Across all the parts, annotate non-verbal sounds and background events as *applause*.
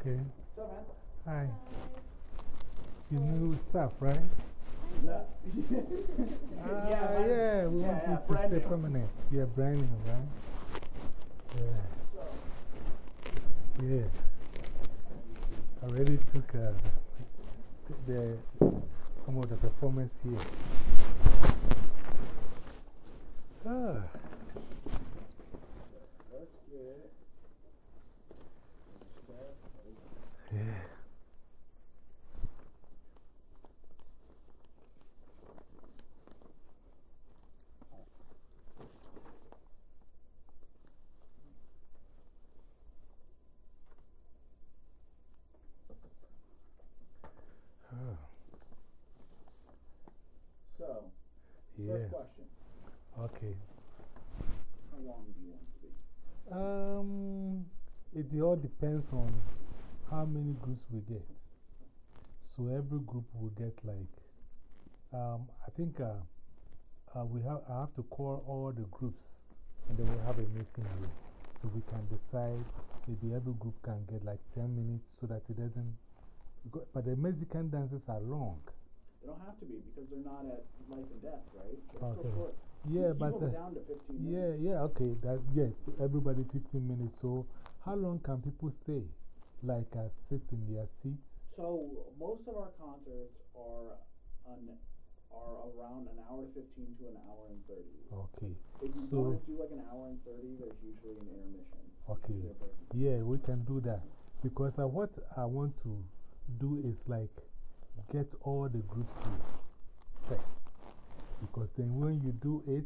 Okay. Hi. You new staff, right? No. *laughs* ah, yeah, yeah, we yeah, want yeah, you to stay new. permanent. Yeah, brand new, right? Yeah. Yeah. I already took uh, the, some of the performance here. Ah. It all depends on how many groups we get. So every group will get like, um, I think uh, uh, we have, I have to call all the groups and then we'll have a meeting here. So we can decide maybe every group can get like 10 minutes so that it doesn't. Because, but the Mexican dances are long. They don't have to be because they're not at life and death, right? They're Okay. still short. Yeah, but. uh, down to 15 Yeah, minutes. yeah, okay. That, yes, everybody 15 minutes. So, how long can people stay? Like, uh, sit in their seats? So, most of our concerts are, an, are around an hour 15 to an hour and 30. Okay. If you So- want to do like an hour and 30, there's usually an intermission. Okay. Usually a break. Yeah, we can do that. Because uh, what I want to do is like get all the groups here first. Because then when you do it,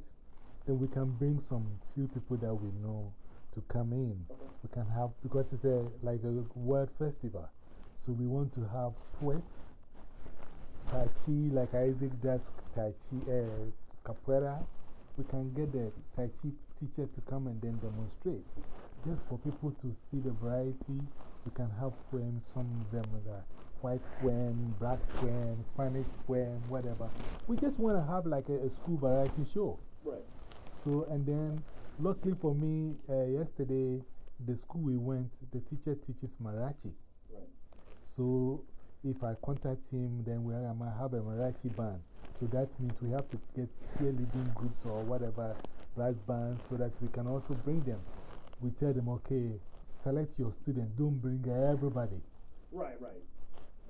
then we can bring some few people that we know to come in. We can have, because it's a, like a world festival. So we want to have poets, Tai Chi, like Isaac does Tai Chi, uh, Capoeira. We can get the Tai Chi teacher to come and then demonstrate. Just for people to see the variety, we can have poems, some of them are white poem, black poem, Spanish poem, whatever. We just want to have like a, a school variety show. Right. So, and then luckily for me, uh, yesterday, the school we went, the teacher teaches mariachi. Right. So, if I contact him, then we I might have a mariachi band. So that means we have to get cheerleading groups or whatever, brass bands, so that we can also bring them. We tell them, okay, select your student, don't bring everybody. Right, right.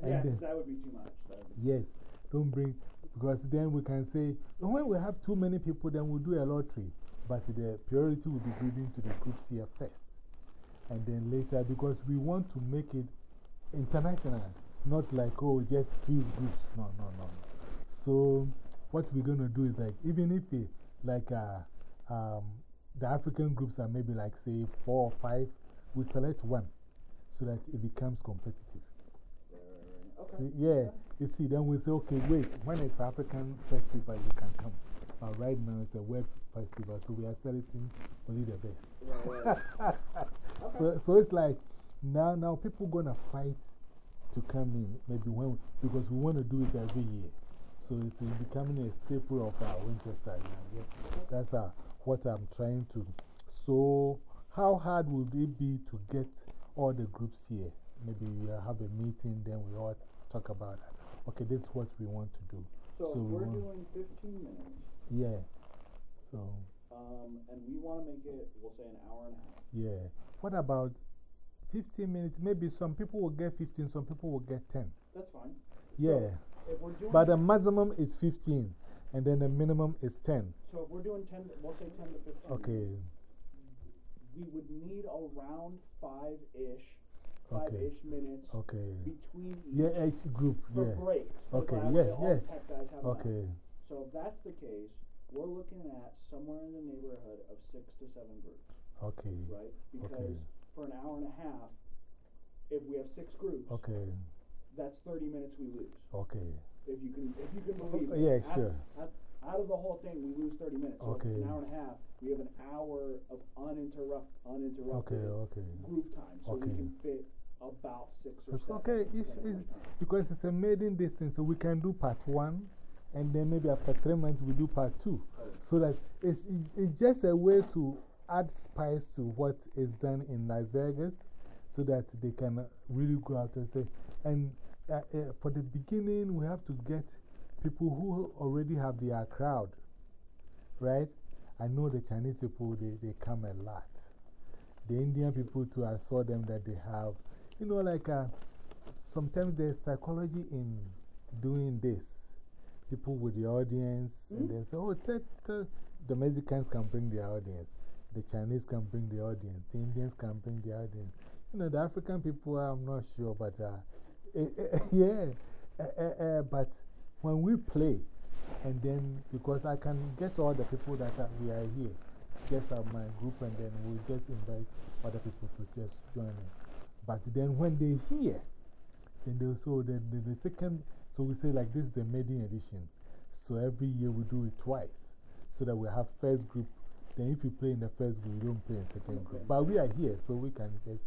And Yeah, 'cause then- that would be too much. Be- Yes, don't bring, because then we can say, when we have too many people, then we'll do a lottery. But the priority will be given to the groups here first. And then later, because we want to make it international, not like, oh, just few groups. No, no, no. So, what we're going to do is like, even if it, like uh, um, the African groups are maybe like, say, four or five, we select one so that it becomes competitive. Okay. See, yeah, you see, then we say, okay, wait, when it's African festival, you can come. But right now it's a web festival, so we are selecting only the best. Right, *laughs* right. so, so it's like now, now people gonna fight to come in, maybe when, because we want to do it every year. So it's becoming a staple of our Winchester. Yeah. That's uh, what I'm trying to. So, how hard would it be to get all the groups here? Maybe we have a meeting, then we all talk about it. Okay, this is what we want to do. So, So we we're doing 15 minutes, Yeah. So, um, and we want to make it, we'll say an hour and a half. yeah. What about 15 minutes? Maybe some people will get 15, some people will get 10. That's fine. Yeah. If we're doing, But the maximum is 15, and then the minimum is 10. so if we're doing 10, we'll say 10 to 15. Okay. We would need around five ish, Okay. ish minutes Okay. between each Yeah, each group. for Yeah. breaks. Okay, yeah, yeah. the tech guys have lunch. Okay. So if that's the case, we're looking at somewhere in the neighborhood of six to seven groups, Okay. right? Because Okay. for an hour and a half, if we have six groups, Okay. that's 30 minutes we lose. Okay. If you can, if you can oh, believe it. Yeah, Out- sure. Out, out of the whole thing, we lose 30 minutes. So if it's Okay. an hour and a half, we have an hour of uninterrupt, uninterrupted Okay. Okay. group time. So Okay. we can fit about six or It's seven. okay. It's, it's, because it's a maiden distance, so we can do part one, and then maybe after three months we do part two. So that it's, it's- it's just a way to add spice to what is done in Las Vegas so that they can really go out and say, and uh, uh, for the beginning, we have to get people who already have their crowd, right? I know the Chinese people, they, they come a lot. The Indian people, too, I saw them that they have, you know, like uh, sometimes there's psychology in doing this. People with the audience, -hmm. and then say, oh, the Mexicans can bring the audience, the Chinese can bring the audience, the Indians can bring the audience. You know, the African people, I'm not sure, but uh, *laughs* eh, eh, *laughs* yeah, uh, but when we play, and then because I can get all the people that are, we are here, just have my group, and then we just invite other people to just join in. But then when they hear, then they so the, the, the second, so we say like this is a maiden edition. So every year we do it twice so that we have first group. Then if you play in the first group, you don't play in second group. But we are here, so we can just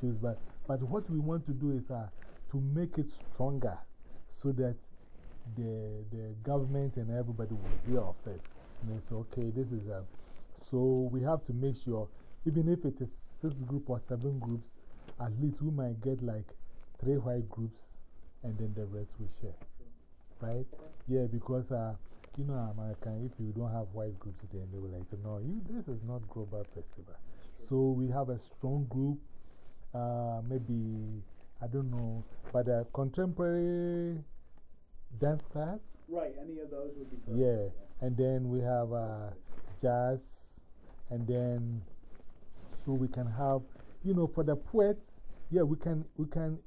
choose. But, but what we want to do is uh, to make it stronger so that the, the government and everybody will hear our first. And say, okay, this is a. So we have to make sure, even if it is six group or seven groups, at least we might get like three white groups and then the rest we share. Right? Yeah, because uh, you know, American, if you don't have white groups, then they were like, no, you, this is not global festival. So we have a strong group, uh, maybe, I don't know, but a contemporary dance class. Right, any of those would be perfect. Yeah, yeah. and then we have uh, jazz, and then so we can have, you know, for the poets, yeah, we can, we can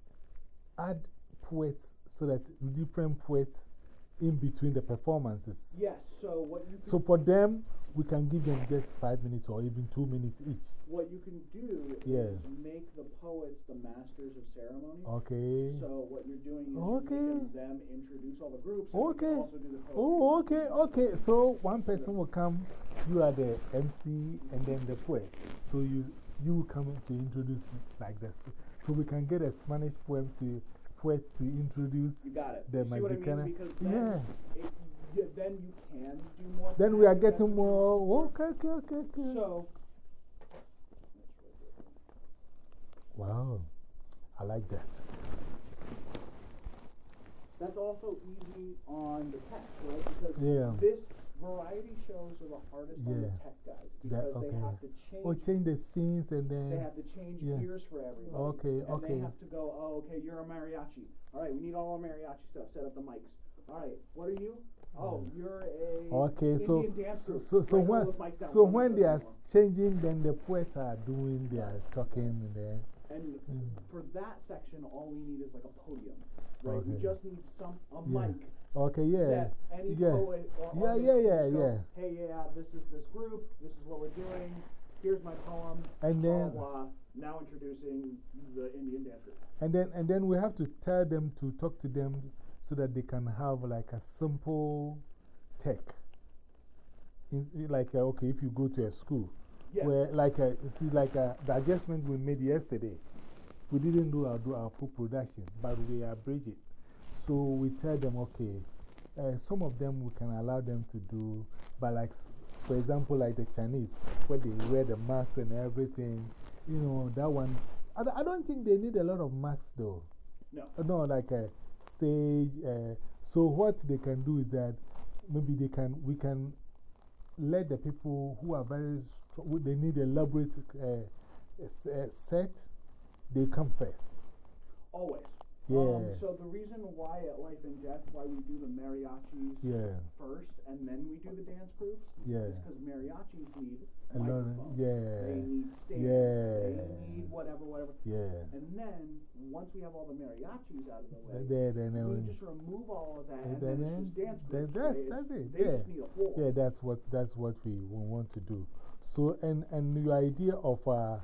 add poets so that different poets in between the performances. Yes, so what you So for them, we can give them just five minutes or even two minutes each. What you can do yeah. is make the poets the masters of ceremony. Okay. So what you're doing is okay. you're them introduce all the groups. Okay. also do the oh, okay, okay. So one person will come, you are the MC and then the poet. So you, you will come to introduce like this. So we can get a Spanish poem to poet to introduce you got it. the Mexicana. I mean? yeah. It, yeah. Then you can do more. Then we are getting more. Okay, okay, okay, okay. So. Wow. I like that. That's also easy on the text, right? Because yeah. this variety shows are the hardest on the tech guys because that, okay. they have to change. Or change the scenes and then. They have to change yeah. gears for everybody. Okay, and okay. they have to go, oh, okay, you're a mariachi. All right, we need all our mariachi stuff. Set up the mics. All right, what are you? Oh, you're a okay, so, so, so, so, when, so when they are changing, then the poets are doing their talking and then. And mm. for that section, all we need is like a podium, right? Okay. We just need some, a yeah. mic Okay, yeah. yeah. yeah, yeah, yeah, go, yeah. Hey, yeah, this is this group. This is what we're doing. Here's my poem. And then, blah, blah, now introducing the Indian dance group. And then, and then we have to tell them to talk to them so that they can have like a simple tech. like, uh, okay, if you go to a school, yeah. where, like, uh, see, like uh, the adjustment we made yesterday, we didn't do our, do our full production, but we abridged it. So we tell them, okay, uh, some of them we can allow them to do, but like, for example, like the Chinese, where they wear the masks and everything, you know, that one, I, I don't think they need a lot of masks though. No. No, like a stage. Uh, so what they can do is that maybe they can, we can let the people who are very strong, they need elaborate uh, set, they come first. Always. Yeah. Um, so the reason why at Life and Death, why we do the mariachis yeah. first and then we do the dance groups yeah. is because mariachis need a lot yeah. They need stage. Yeah. They need whatever, whatever. Yeah. And then once we have all the mariachis out of the way, there, then, we just remove all of that and, then, then it's just dance groups. That's, that's it. They yeah. just need a floor. Yeah, that's what, that's what we want to do. So, and, and your idea of uh,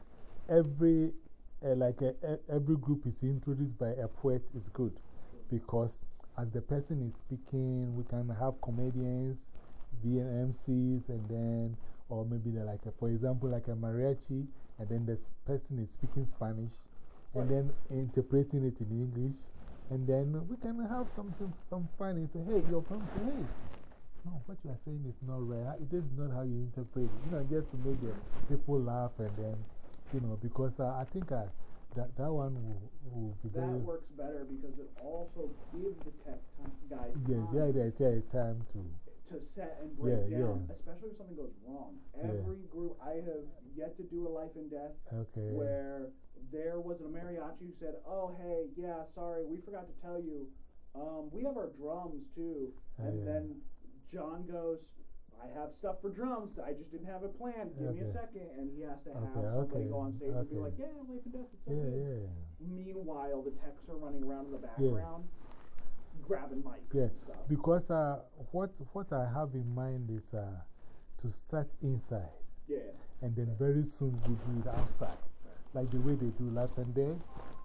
every uh, like a, a, every group is introduced by a poet is good because as the person is speaking, we can have comedians, being MCs, and then, or maybe they're like, a, for example, like a mariachi, and then this person is speaking Spanish, and then interpreting it in English, and then we can have something, some fun and say, hey, you're from, say, hey, no, what you are saying is not right. It is not how you interpret it. You know, just to make the people laugh, and then, you know, because uh, I think uh, That, that one will, will be That works better because it also gives the tech guys Yes, time yeah, yeah, yeah, time to. to set and break Yeah, down, yeah. especially if something goes wrong. Yeah. Every group, I have yet to do a life and death Okay. where there was a mariachi who said, "Oh, hey, yeah, sorry, we forgot to tell you, um, we have our drums too." Oh, and then John goes, "I have stuff for drums. I just didn't have a plan. Give me a second. And he has to have Okay, somebody okay, go on stage and be like, "Yeah, life and death. It's Yeah, good." yeah. Meanwhile, the techs are running around in the background, grabbing mics Yeah, and stuff. because uh, what, what I have in mind is uh, to start inside yeah, and then very soon we do it outside. Like the way they do Life and Day,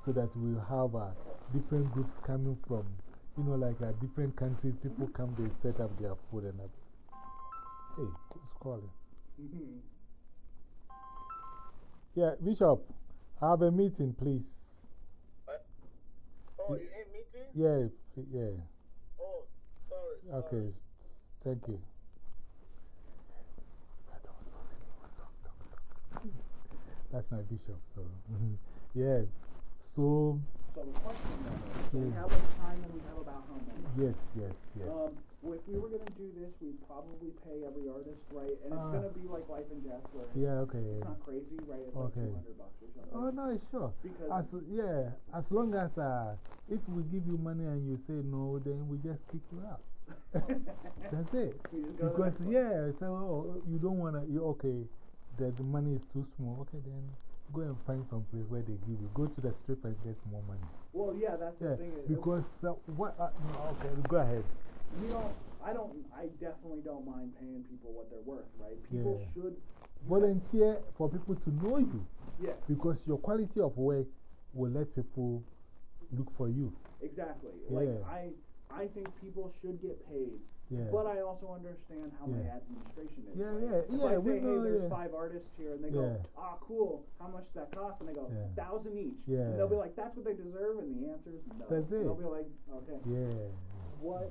so that we'll have uh, different groups coming from, you know, like uh, different countries. People come, they set up their food and everything. Hey, who's calling? Mhm. Yeah, Bishop, I have a meeting, please. Oh, you ain't meeting? Yeah, yeah. Oh, sorry. sorry. Okay, thank you. That's my bishop, so. yeah, so, So question so we have a time and we have about how many? yes, yes, yes. Um, well, if we were gonna do this, we'd probably pay every artist, right? And it's Ah. gonna be like life and death, where yeah, okay. it's not crazy, right? It's Okay. like two hundred bucks or something. Oh, no, sure. Because As, yeah, as long as uh, if we give you money and you say no, then we just kick you out. *laughs* That's it. We just go to the Because, yeah, so oh, you don't want to, you okay, the, the money is too small. Okay, then go and find some place where they give you. Go to the strip and get more money. Well, yeah, that's Yeah, the thing. because uh, what, uh, no, okay, go ahead. You know, I don't, I definitely don't mind paying people what they're worth, right? People Yeah. should, Volunteer for people to know you yeah, because your quality of work will let people look for you. exactly. Like, Yeah. I, I think people should get paid. Yeah. But I also understand how my administration is. Yeah, right? yeah, If yeah, I say, hey, there's five artists here, and they go, ah, cool, how much does that cost? And they go, thousand each. Yeah. And they'll be like, that's what they deserve, and the answer is no. That's it. they'll be like, okay. Yeah. What?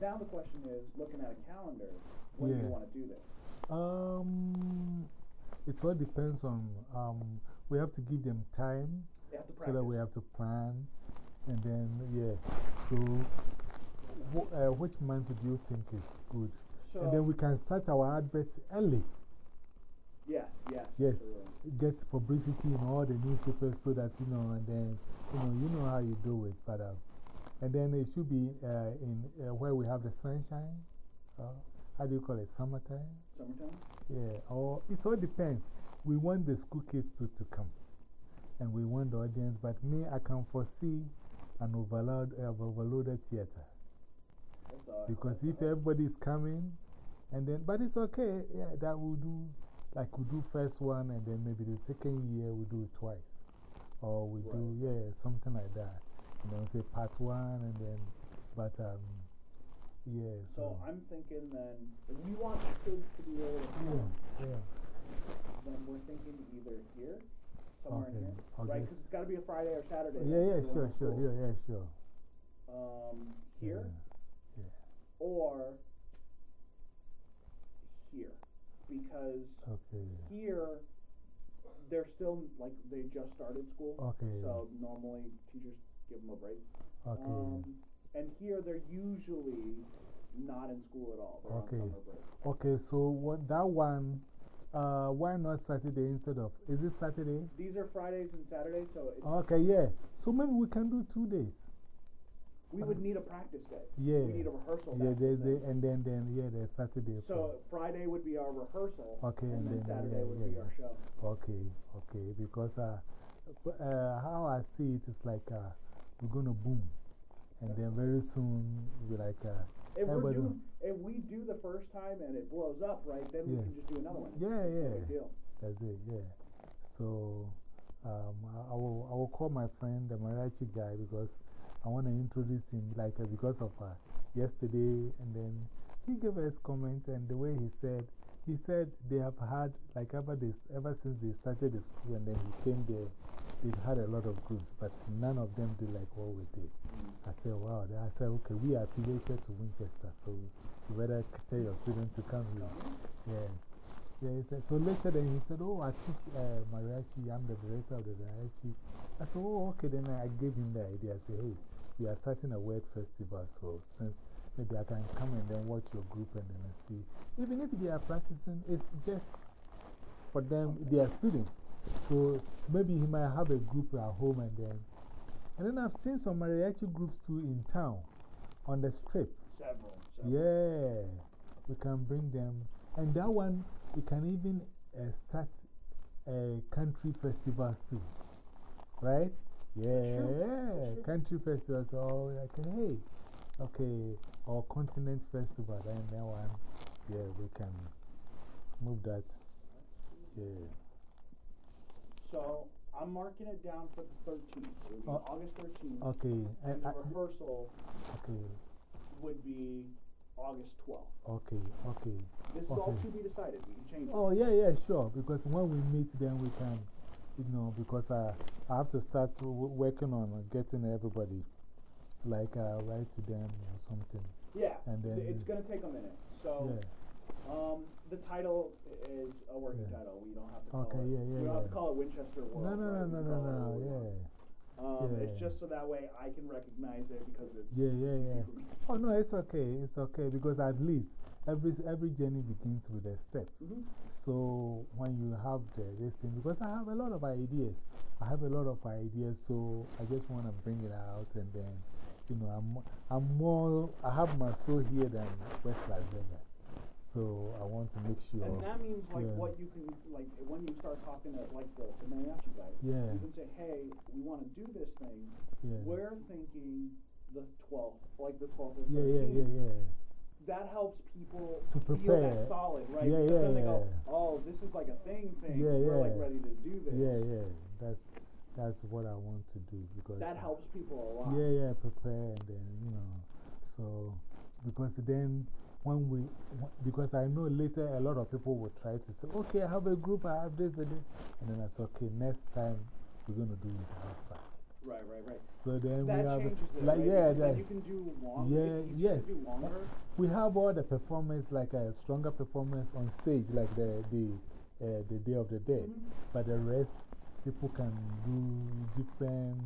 Now the question is, looking at a calendar, when do you want to do this? Um, it all depends on, um, we have to give them time have to so that we have to plan. And then, yeah. So, wh uh, which month do you think is good? so, and then we can start our adverts early. yes, yes. Yes. absolutely. Get publicity in all the newspapers so that, you know, and then, you know, you know how you do it. But, uh, and then it should be uh, in uh, where we have the sunshine. Uh, how do you call it? Summertime? Summertime? Yeah, or it all depends. We want the school kids to, to come, and we want the audience, but me, I can foresee an overload, uh, overloaded theater. Because if uh, everybody's coming, and then, but it's okay, yeah, that we'll do, like we do first one, and then maybe the second year we do it twice. Or we do, Right. yeah, something like that. You know, say part one, and then, but, um, yeah, So so. I'm thinking then, if we want kids to be able to Yeah, come, yeah. then we're thinking either here, somewhere Okay, in here, okay. right? Because it's got to be a Friday or Saturday. Yeah, yeah, sure, sure, yeah, yeah, sure. Um, here Yeah. or here, because Okay. here they're still like they just started school. Okay. So normally teachers give them a break. Okay. Um, and here they're usually not in school at all. They're Okay. Okay, so what, that one, uh, why not Saturday instead of, is it Saturday? These are Fridays and Saturdays, so it's, Okay, yeah. So maybe we can do two days. we would need a practice day. Yeah. We need a rehearsal. Yeah, there's the, and then, then, yeah, there's Saturday. So Friday would be our rehearsal. Okay, and, and then, then, Saturday yeah, would yeah, be our show. Okay, okay, because uh, uh, how I see it is like uh, we're going to boom. And then very soon, we like, uh, If we're everybody- doing, if we do the first time and it blows up, right, then we can just do another one. It's- Yeah, yeah. That's it, yeah. So um, I, I, will, I will call my friend, the Mariachi guy, because I want to introduce him, like, uh, because of uh, yesterday. And then he gave us comments, and the way he said, he said they have had, like, ever, this, ever since they started the school and then he came there, they've had a lot of groups, but none of them did like what we did. I said, wow. I said, okay, we are affiliated to Winchester, so you better tell your students to come here. Yeah. Yeah, said, so later then he said, Oh, I teach uh, mariachi, I'm the director of the mariachi. I said, Oh, okay, then I gave him the idea. I said, Hey, we are starting a word festival, so since maybe I can come and then watch your group and then see. Even if they are practicing, it's just for them, they are students. So maybe he might have a group at home and then. And then I've seen some mariachi groups too in town on the strip. Several. several. Yeah, we can bring them. And that one, we can even uh, start uh, country festivals too. Right? Yeah, true. country festivals. Oh, I can, hey, okay, or continent festival. And that one, yeah, we can move that. Yeah. So I'm marking it down for the 13th. It would be Oh. August 13th. Okay, And the I, rehearsal okay, would be August 12th. okay, okay. This is all to be decided. We can change it. Oh, yeah, yeah, sure. Because when we meet, then we can, you know, because I, I have to start to working on getting everybody, like, uh, write to them or something. Yeah, And then- it's going to take a minute. So Yeah. um, the title is a working Yeah. title. We don't have to call Okay, it. yeah, yeah, We don't have to call it Winchester World. No, no, no, right? No, no, no, want. yeah. Um, Yeah. It's just so that way I can recognize it because it's. Yeah, yeah, yeah. easy for me Oh, no, it's okay. It's okay. Because at least every, every journey begins with a step. Mhm. So when you have the, this thing, because I have a lot of ideas, I have a lot of ideas, so I just want to bring it out and then, you know, I'm, I'm more, I have my soul here than West Las Vegas. So I want to make sure. And that means like Yeah. what you can, like when you start talking to like the, the mariachi guy, Yeah. you can say, hey, we want to do this thing. Yeah. We're thinking the 12th, like the 12th or Yeah, yeah, yeah, yeah. That helps people To feel prepare. that solid, right? Yeah, because then they go, yeah. oh, this is like a thing thing. Yeah, We're like ready to do this. Yeah, yeah. That's, that's what I want to do because. That helps people a lot. Yeah, yeah, prepare and then, you know. So, because then when we, because I know later a lot of people will try to say, okay, I have a group, I have this and this. And then I say, okay, next time we're going to do it outside. Right, right, right. So then That we have, it, like, right? yeah, that, you can do longer. Yeah, yes. longer. we have all the performance, like a stronger performance on stage, like the, the, uh, the Day of the Dead. Mhm. But the rest, people can do different,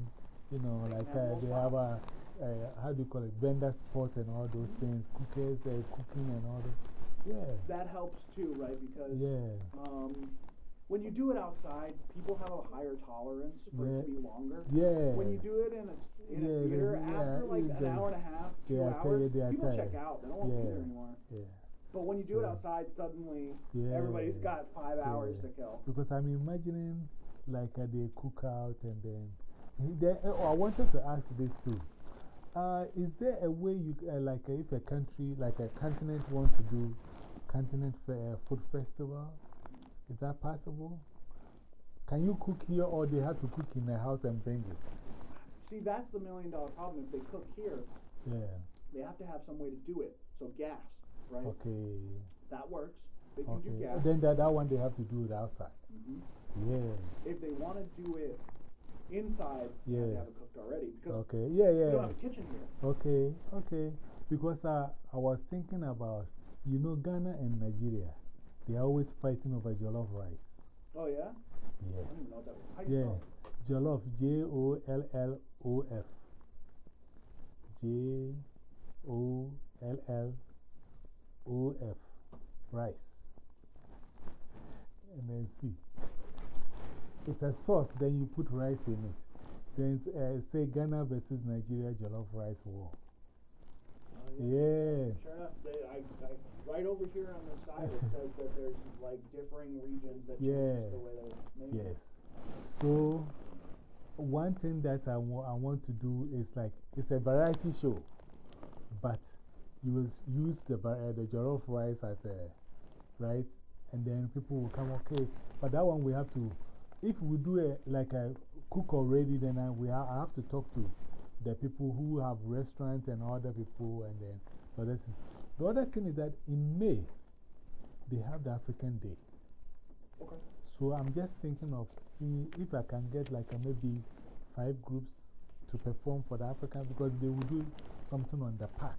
you know, They like uh, they have a, uh, how do you call it, vendor spot and all those things, cookers, uh, cooking and all that. Yeah. That helps too, right? Because Yeah. um, when you do it outside, people have a higher tolerance for it to be longer. Yeah. When you do it in a, in Yeah, a theater, after like an hour and a half, two hours, people check out. They don't want to be there anymore. Yeah. But when you do it outside, suddenly everybody's got five hours to kill. Because I'm imagining like uh, they cook out and then. They, oh, I wanted to ask this too. Uh, is there a way you, uh, like uh, if a country, like a continent wants to do continent uh, food festival? Is that possible? Can you cook here or they have to cook in the house and bring it? See, that's the million dollar problem. If they cook here, Yeah. they have to have some way to do it. So gas, right? Okay. That works. They can do Okay. gas. Then that, that one they have to do it outside. Mhm. Yeah. If they want to do it inside, Yeah. have it cooked already. Because Okay. Yeah, we yeah. don't have a kitchen here. Okay, okay. Because uh, I was thinking about, you know, Ghana and Nigeria, they're always fighting over jollof rice. Oh, yeah? I Yes. don't know what that. How do you Yeah. Jollof, J O L L O F. J O L L O F. Rice. And then see. It's a sauce, then you put rice in it. Then uh, say Ghana versus Nigeria jollof rice war. Oh, Yeah. Sure enough, they, I, I, right over here on the side it *laughs* says that there's like differing regions that change Yeah. the way they're made. Yes. So, one thing that I, wa I want to do is like, it's a variety show, but you will use the, uh, the jollof rice as a, right? And then people will come, okay, but that one we have to, if we do a, like a cook already, then I, we ha I have to talk to the people who have restaurants and other people, and then the other. The other thing is that in May, they have the African Day. Okay. So I'm just thinking of seeing if I can get like a maybe five groups to perform for the African because they will do something on the park.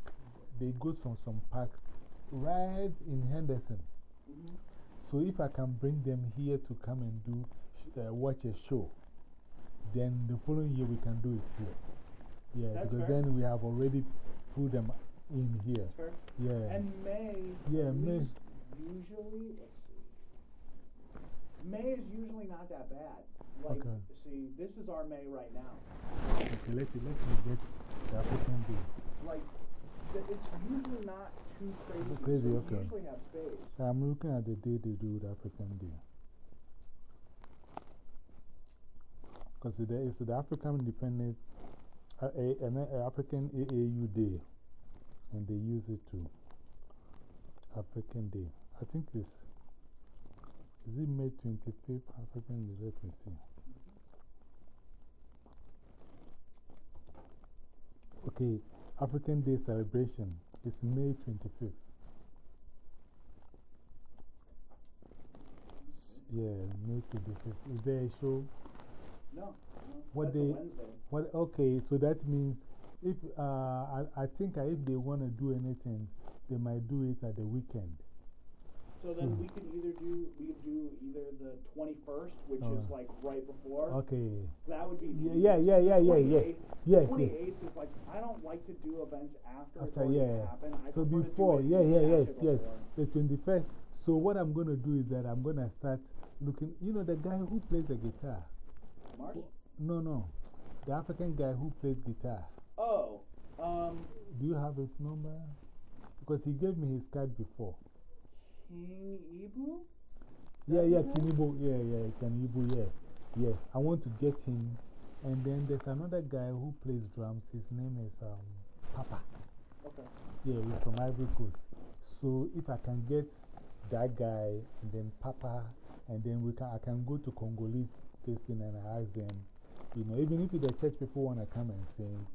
They go from some park right in Henderson. -hmm. So if I can bring them here to come and do, uh, watch a show, then the following year we can do it here. Yeah, That's because fair. then we have already put them in here. Yeah. And May, Yeah, May. usually. May is usually not that bad. Like, Okay. see, this is our May right now. Okay, let, let me get the African Day. Like, it's usually not too crazy. Crazy, so we okay. usually have space. I'm looking at the day they do the African Day. Because it's the African Independent, uh, uh, African AAU Day, and they use it to African Day. I think it's, is it May 25th African Day? Let me see. Okay, African Day celebration is May 25th. Yeah, May 25th. Is there a show? No, no. What that's day- a Wednesday. What, okay, so that means if uh, I, I think if they want to do anything, they might do it at the weekend. So then Hmm. we could either do, we could do either the 21st, which is like right before. Okay. That would be. the Yeah, yeah, yeah, yeah, yeah, yes. 28th Yes, yes. 28th is like, I don't like to do events after, After, already yeah. happened. I So prefer to do before, yeah, yeah, yes, yes. The 21st. So what I'm going to do is that I'm going to start looking. You know, the guy who plays the guitar. March? No, no. The African guy who plays guitar. Oh, um, Do you have his number? Because he gave me his card before. King Ibu? Yeah, yeah, King? Kinibo. Yeah, yeah, Kinibo, yeah. Yes, I want to get him. And then there's another guy who plays drums. His name is um, Papa. Okay. Yeah, he's from Ivory Coast. So if I can get that guy and then Papa, and then we can, I can go to Congolese tasting and I ask them, you know, even if the church people want to come and sing,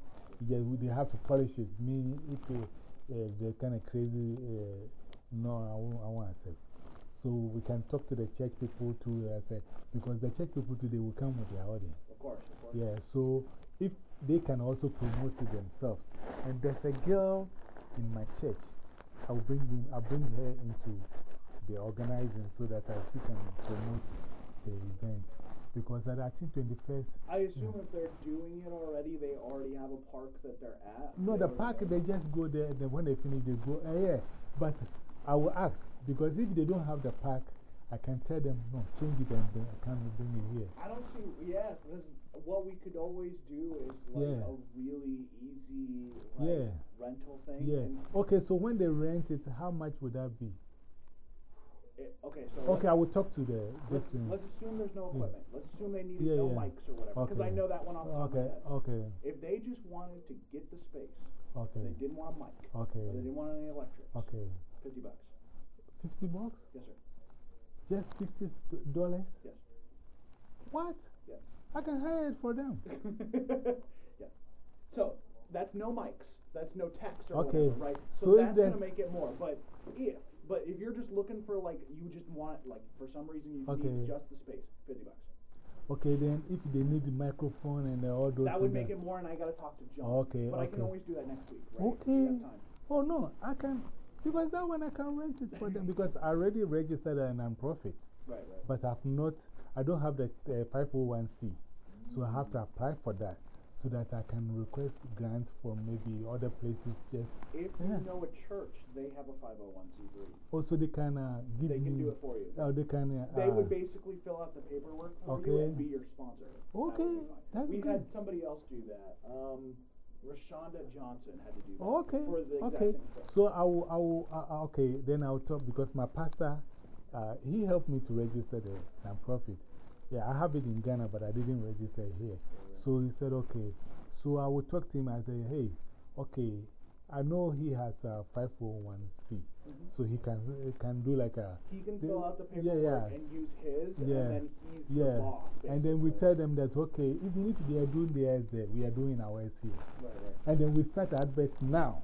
yeah, they have to polish it. Me, if they, uh, they're kind of crazy, uh, no, I won't, I won't accept. So we can talk to the church people too, I said, because the church people today will come with their audience. Of course, of course. Yeah, so if they can also promote it themselves. And there's a girl in my church. I'll bring, him, I'll bring her into the organizing so that uh, she can promote the event. Because at, I think 21st, I assume if they're doing it already, they already have a park that they're at. no, the park, they just go there, and then when they finish, they go, uh, yeah. But I will ask, because if they don't have the park, I can tell them, no, change it and bring, I can't bring it here. I don't see, yeah, because what we could always do is like Yeah. a really easy like, Yeah. rental thing. Yeah. Okay, so when they rent it, how much would that be? It, okay, so Okay, I will talk to the. let's, let's assume there's no Yeah. equipment. Let's assume they needed Yeah, no yeah. mics or whatever. Because I know that one off the top Okay, okay, If they just wanted to get the space, okay, they didn't want a mic, okay, they didn't want any electric, okay. 50 bucks. 50 bucks? Yes, sir. Just 50 dollars? Yes. What? Yes. I can hire it for them. *laughs* yeah. So that's no mics. That's no text or Okay, whatever, right? so So, that's gonna make it more. But if, but if you're just looking for like, you just want like for some reason you Okay. need just the space, fifty bucks. Okay, then if they need the microphone and all those That would make it more, and I gotta talk to John. Okay, But I can always do that next week, right? Okay. Oh, no, I can. Because that one I can rent it for them *laughs* because I already registered a non-profit. Right, right. But I've not, I don't have the uh, 501c. So I have to apply for that so that I can request grants from maybe other places. If Yeah. you know a church, they have a 501c3. also, they can uh, give They can do it for you. Oh, they can. Uh, They would uh, basically fill out the paperwork for you Okay. and be your sponsor. Okay, that's we good. had somebody else do that. Um, Rashonda Johnson had to do that. Okay, For the exact okay. same thing. So I will, I will, uh, uh, okay, then I'll talk because my pastor, uh, he helped me to register the non-profit. Yeah, I have it in Ghana, but I didn't register here. So he said, okay. So I will talk to him I say, hey, okay, I know he has a 501c. So he can, he can do like a. He can fill out the yeah, paperwork yeah. and use his, Yeah, and then he's Yeah. the boss. And then we tell them that, okay, even if they are doing theirs there, we are doing ours here. Right, right. And then we start adverts now.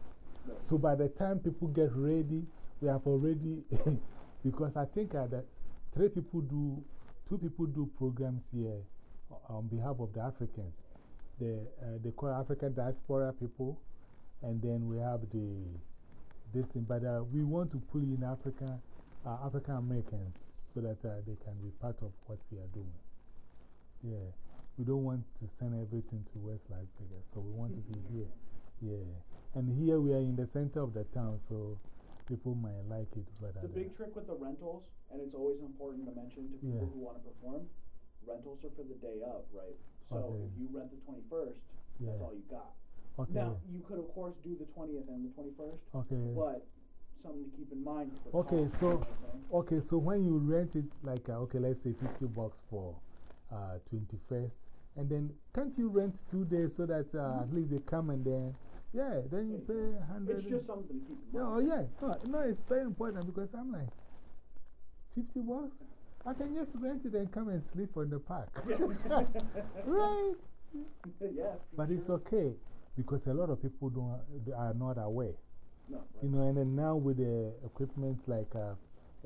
Right. So by the time people get ready, we have already, *laughs* because I think uh, that three people do, two people do programs here on behalf of the Africans. The, uh, they call African diaspora people, and then we have the, this thing, but uh, we want to pull in Africa, uh, African Americans so that uh, they can be part of what we are doing. Yeah. We don't want to send everything to West Las Vegas, so we want to be here. Yeah. And here we are in the center of the town, so people might like it better. The big trick with the rentals, and it's always important to mention to people Yeah. who want to perform, rentals are for the day of, right? So Okay. if you rent the 21st, Yeah. that's all you got. Okay. Now, you could, of course, do the 20th and the 21st, Okay. but something to keep in mind. For Okay, cost, so- know what I'm saying? Okay, so when you rent it, like, uh, okay, let's say 50 bucks for uh, 21st, and then can't you rent two days so that uh, at least they come and then, yeah, then you pay 100. It's just something to keep in Yeah, oh, yeah. No, no, it's very important because I'm like, 50 bucks? I can just rent it and come and sleep on the park. *laughs* right? yeah. But it's okay because a lot of people don't, are not aware. No, right. You know, and then now with the equipment like uh,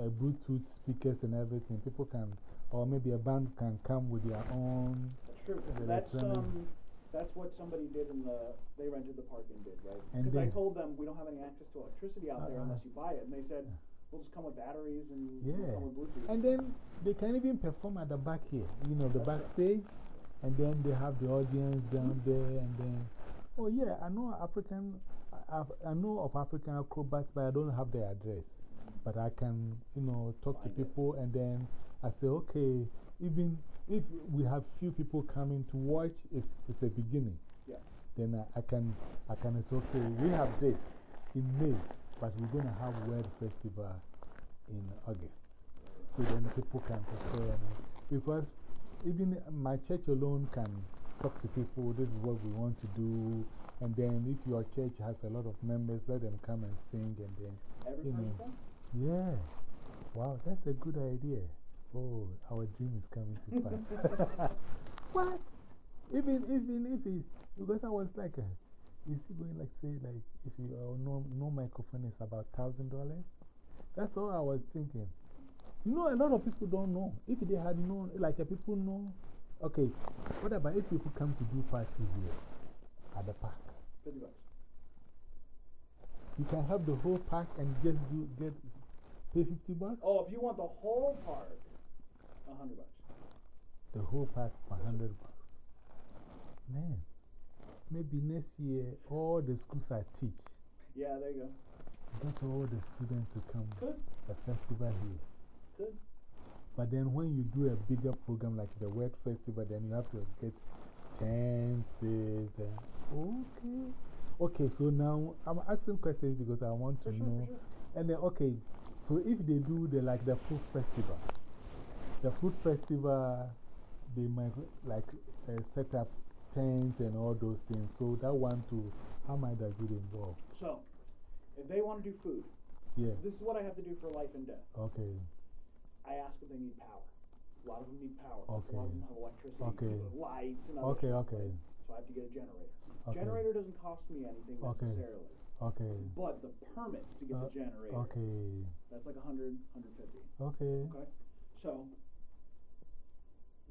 uh, Bluetooth speakers and everything, people can, or maybe a band can come with their own. That's true. That's, um, that's what somebody did in the, they rented the park and did, right? Because I told them, we don't have any access to electricity out there Uh-uh. unless you buy it. And they said, we'll just come with batteries and Yeah. we'll come with Bluetooth. And then they can even perform at the back here, you know, the That's right. backstage. And then they have the audience down there. And then, oh, yeah, I know African, I, I've- know of African acrobats, but I don't have their address. But I can, you know, talk to it. people and then I say, okay, even if we have few people coming to watch, it's, it's a beginning. Yeah. Then I, I can, I can say, okay, we have this in May, but we're going to have World Festival in August. So then people can prepare. Because even my church alone can talk to people, this is what we want to do. And then if your church has a lot of members, let them come and sing. And then, Every you know, yeah. Wow, that's a good idea. Oh, our dream is coming to pass. *laughs* *laughs* what? Even, even if it, because I was like, uh, is it going like, say, like, if you uh, no, no microphone is about $1,000? That's all I was thinking. You know, a lot of people don't know. If they had known, like, uh, people know. Okay, what about if people come to do party here at the park? 50 bucks. You can have the whole park and just do, get, pay 50 bucks? Oh, if you want the whole park, 100 bucks. The whole park for 100 bucks. Man, maybe next year all the schools I teach, Yeah, there you go. get all the students to come Good. the festival here. Good. But then when you do a bigger program like the Word Festival, then you have to get tents, this, and okay. Okay, so now I'm asking questions because I want to sure, know. sure. And then, okay, so if they do the like the food festival, the food festival, they might like uh, set up tents and all those things. So that one too, how much does get involved? So, if they want to do food, Yeah, this is what I have to do for life and death. okay, I ask if they need power. A lot of them need power. Okay. A lot of them have electricity, Okay. lights, and other okay, stuff, okay, right? So I have to get a generator. okay, Generator doesn't cost me anything Okay. necessarily, okay, but the permits to get Uh, the generator, okay, that's like 100, 150. okay, Okay? So,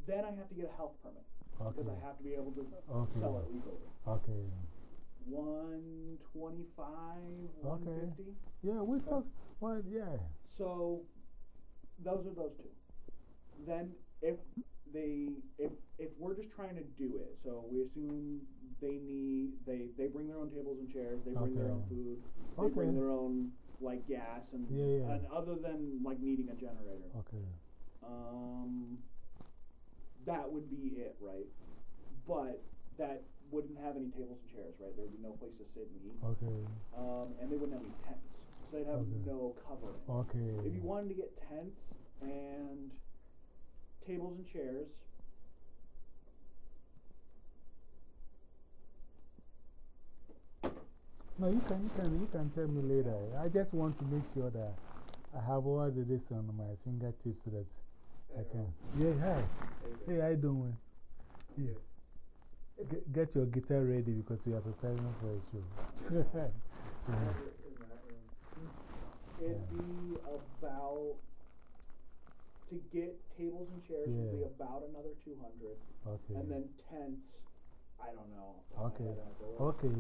then I have to get a health permit because okay, I have to be able to Okay. sell it legally. okay. 125, Okay. 150. Yeah, we Okay. talk, well, yeah, So, those are those two. Then, if they, if, if we're just trying to do it, so we assume they need, they, they bring their own tables and chairs, they bring their own food, they bring their own, like, gas and, Yeah, yeah. and other than, like, needing a generator. okay, Um, that would be it, right? But that wouldn't have any tables and chairs, right? There would be no place to sit and eat. okay, Um, and they wouldn't have any tents. So they'd have Okay. no covering. okay. If you wanted to get tents and tables and chairs, No, you can, you can, you can tell me later. I just want to make sure that I have all of this on my fingertips so that I can. Yeah, hi. Hey, how you doing? Yeah. Get, get your guitar ready because we are preparing for a show. *laughs* Yeah. it'd be about, to get tables and chairs It'd be Yeah. about another 200. Okay. And then tents, I don't know. off the top of my Okay. head, I have to look. Okay.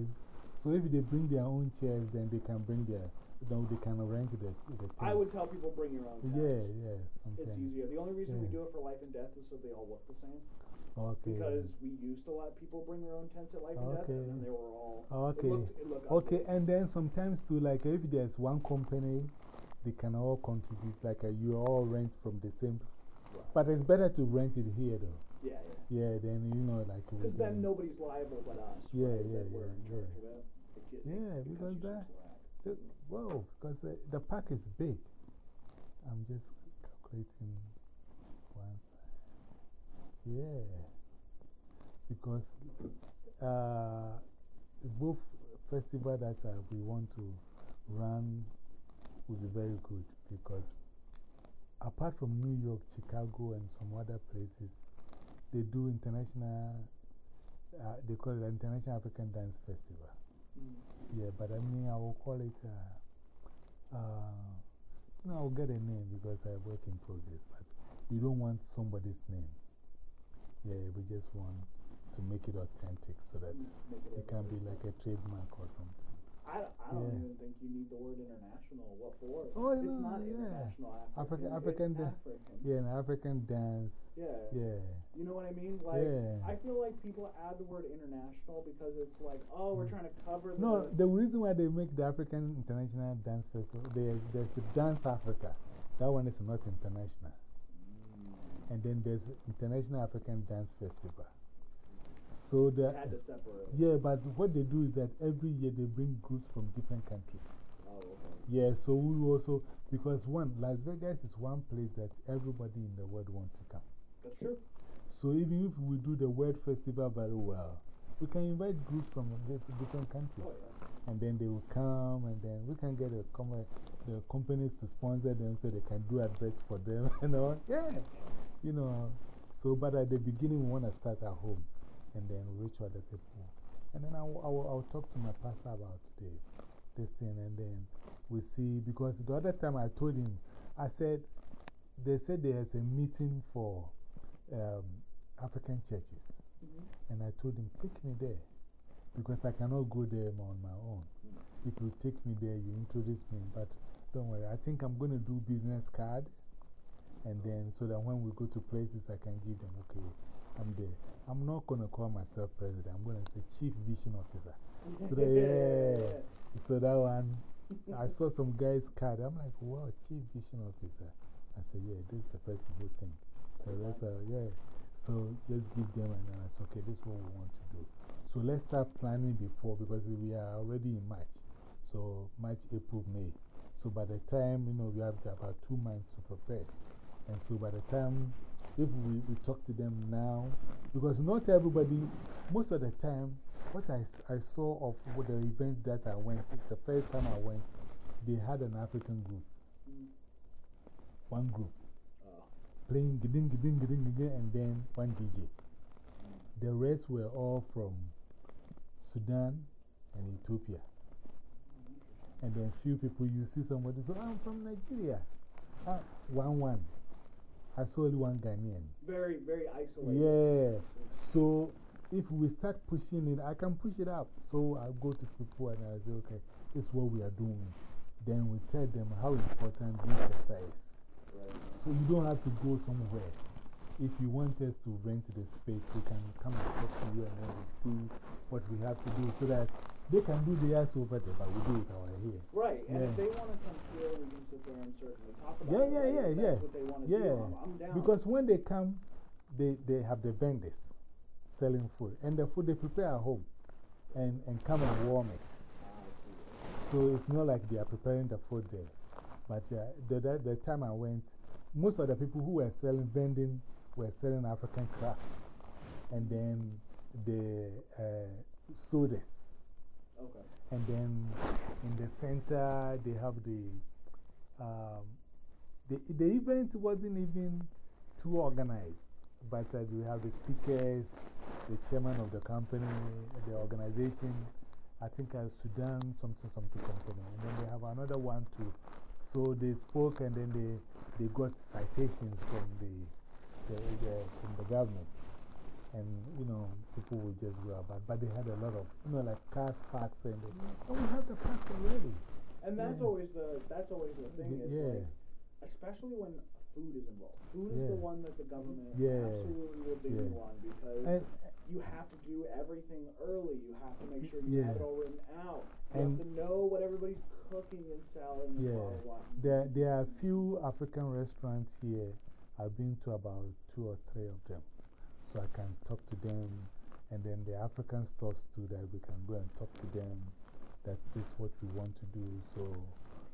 So if they bring their own chairs, then they can bring their. No, they can rent the, the I would tell people bring your own tents. Yeah, yeah, It's easier. The only reason we do it for life and death is so they all look the same. Okay. Because we used to let people bring their own tents at life and death, and then they were all. Okay. It looked, it looked Okay, ugly. and then sometimes too, like if there's one company, they can all contribute, like uh, you all rent from the same. Right. But it's better to rent it here though. Yeah, yeah. Yeah, then you know, like. Because then nobody's liable but us. Yeah, right, yeah, we're in yeah, yeah. it. It Yeah, because cuts you some that- the- Whoa, because the, the park is big. I'm just calculating one side. Yeah. Because uh, both festival that uh, we want to run will be very good because apart from New York, Chicago, and some other places, they do international, uh, they call it International African Dance Festival. Mm. Yeah, but I mean, I will call it, uh, uh, no, I'll get a name because I work in progress, but we don't want somebody's name. Yeah, we just want to make it authentic so that it it can be like a trademark or something. I, I don't Yeah. even think you need the word international. What for? Oh, it's no, not yeah. international African- African. African African. Yeah, an African dance. Yeah. Yeah. You know what I mean? Like, Yeah. I feel like people add the word international because it's like, oh, we're trying to cover the. No, the reason why they make the African International Dance Festival, there's, there's the Dance Africa. That one is not international. Mm. And then there's International African Dance Festival. So the, had to separate. yeah, but what they do is that every year they bring groups from different countries. Oh, okay. Yeah, so we also, because one, Las Vegas is one place that everybody in the world wants to come. That's true. So even if we do the World Festival very well, we can invite groups from different countries. Oh, yeah. And then they will come, and then we can get a com the companies to sponsor them so they can do adverts for them. *laughs* You know, yeah. You know, so, but at the beginning, we want to start at home and then reach other people. And then I'll, I'll, I'll talk to my pastor about today, this thing, and then we see. Because the other time I told him, I said, they said there's a meeting for um, African churches. -hmm. And I told him, take me there. Because I cannot go there on my own. If you take me there, you introduce me. But don't worry, I think I'm going to do business card. And then, so that when we go to places, I can give them, okay, I'm there. I'm not going to call myself president. I'm going to say chief vision officer. *laughs* So, that, yeah. So that one, I saw some guy's card. I'm like, wow, chief vision officer. I said, yeah, this is the person who thinks. The rest are, yeah. So just give them I said, okay, this is what we want to do. So let's start planning before because we are already in March. So March, April, May. So by the time, you know, we have about two months to prepare. And so by the time, if we, we talk to them now, because not everybody, most of the time, what I, I saw of the event that I went, the first time I went, they had an African group, one group, Oh. playing giding, giding, giding, giding, and then one DJ. The rest were all from Sudan and Ethiopia. And then few people, you see somebody say, I'm from Nigeria. Ah, one, one. I saw only one Ghanaian. Very, very isolated. Yeah. So if we start pushing it, I can push it up. So I go to people and I say, okay, this is what we are doing. Then we tell them how important this exercise is. Right. So you don't have to go somewhere. If you want us to rent the space, we can come and talk to you and then we see what we have to do so that they can do theirs over there, but we do it over here. Right, and if they want to come here, we can sit there and certainly talk about Yeah, it. yeah, yeah, yeah. That's what they want to Yeah. do. I'm, I'm down. Because when they come, they, they have the vendors selling food. And the food they prepare at home and, and come and warm it. So it's not like they are preparing the food there. But uh, the, the, the time I went, most of the people who were selling, vending, were selling African crafts. And then the uh, sodas. Okay. And then in the center, they have the, um, the, the event wasn't even too organized. But uh, we have the speakers, the chairman of the company, the organization, I think uh, Sudan, something, something company. And then they have another one too. So they spoke and then they, they got citations from the, the, the, from the government. And, you know, people will just go about. But they had a lot of, you know, like cars parks and, they, oh, we have the parks already. And that's Yeah. always the that's always the thing is yeah. like, especially when food is involved. Food is the one that the government Yeah. absolutely will dig Yeah. on because And, you have to do everything early. You have to make sure you Yeah. have it all written out. You And- have to know what everybody's cooking and selling and Yeah. blah. There, there are a few African restaurants here. I've been to about two or three of them. So I can talk to them. And then the African stores too, that we can go and talk to them. That this is what we want to do. So,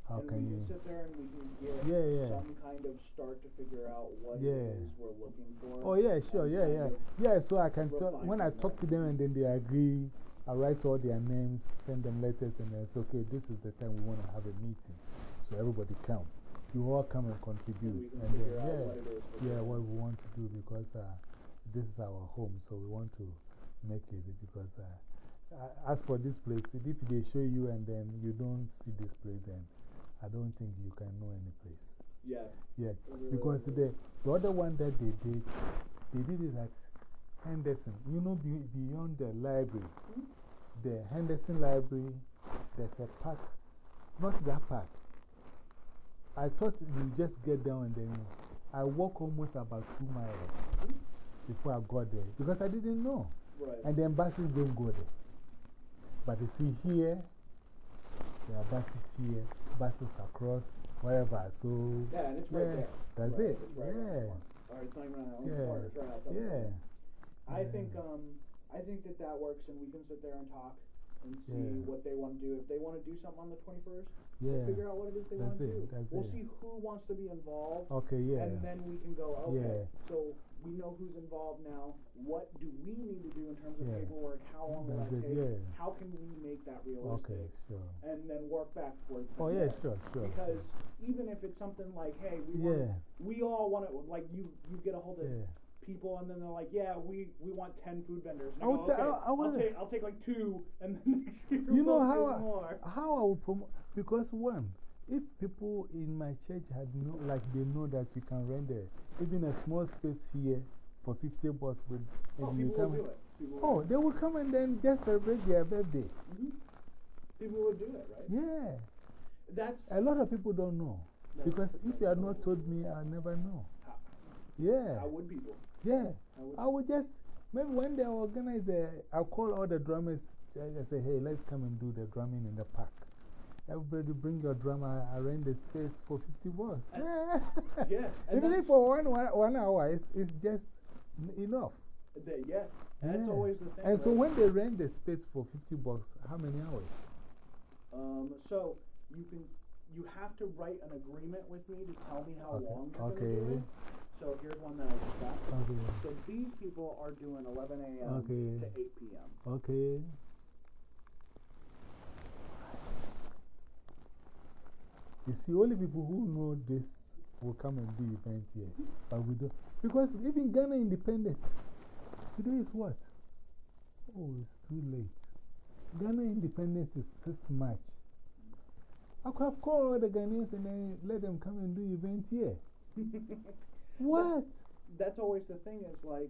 how and can we you? can sit there and we can get Yeah, yeah. some kind of start to figure out what Yeah. it is we're looking for. Oh, yeah, sure, yeah, yeah. Yeah, so I can talk. When I talk to them and then they agree, I write all their names, send them letters, and then it's okay, this is the time we want to have a meeting. So everybody come. You all come and contribute. And then, yeah. what it is. we're Yeah, what we want to do because uh, this is our home, so we want to make it because uh, as for this place, if they show you and then you don't see this place, then I don't think you can know any place. Yeah. Yeah, really because the, the other one that they did, they did it at Henderson. You know, be, beyond the library, Hmm? the Henderson Library, there's a park. Not that park. I thought you just get down and then I walk almost about two miles before I got there because I didn't know. Right. And then buses don't go there. But you see here, there are buses here, buses across, wherever. So, yeah, and it's right there. that's Right, it. Right Yeah. corner. Or it's not even around Yeah. corner, it's right outside Yeah. I Yeah. think, um, I think that that works and we can sit there and talk and see Yeah. what they want to do. If they want to do something on the 21st, Yeah. figure out what it is they That's want to it, do. that's we'll it. see who wants to be involved. Okay, yeah. And then we can go, okay, Yeah. so we know who's involved now. What do we need to do in terms of Yeah. paperwork? How long will that take? yeah. How can we make that realistic? Okay, sure. And then work backwards. Oh, yeah, there. sure, sure. Because even if it's something like, hey, we Yeah. want, we all want to, like you, you get a hold of Yeah. People, and then they're like, yeah, we, we want ten food vendors. I I would go, okay, I- I I'll take, I'll take like two, and then *laughs* next year You know how I, more. how I would promote? Because, one, if people in my church had know, like they know that you can rent a, even a small space here for 50 bucks with, Oh, you come. will do it. Oh, they will come and then just celebrate their birthday. Mhm. People would do it, right? Yeah. That's A lot of people don't know. Because if you had not told me, I'd never know. how, Yeah. how would people? Yeah. Would I would just, maybe day I'll organize a, I'll call all the drummers. I say, hey, let's come and do the drumming in the park. Everybody bring your drum, I, I rent the space for 50 bucks. And- *laughs* Yeah. yeah, Even if for one, one, one hour, it's, it's just enough. that- yeah, that's Yeah. always the thing. And so when they rent the space for 50 bucks, how many hours? Um, so you can, you have to write an agreement with me to tell me how Okay, long you're okay. gonna do it. So here's one that I just got. Okay. So these people are doing 11 a.m. Okay. to 8 p.m. Okay. You see, only people who know this will come and do event here. But we don't. Because even Ghana Independence, today is what? Oh, it's too late. Ghana Independence is 6th March. I could have called all the Ghanaians and then let them come and do event here. *laughs* What? That's always the thing. Is like,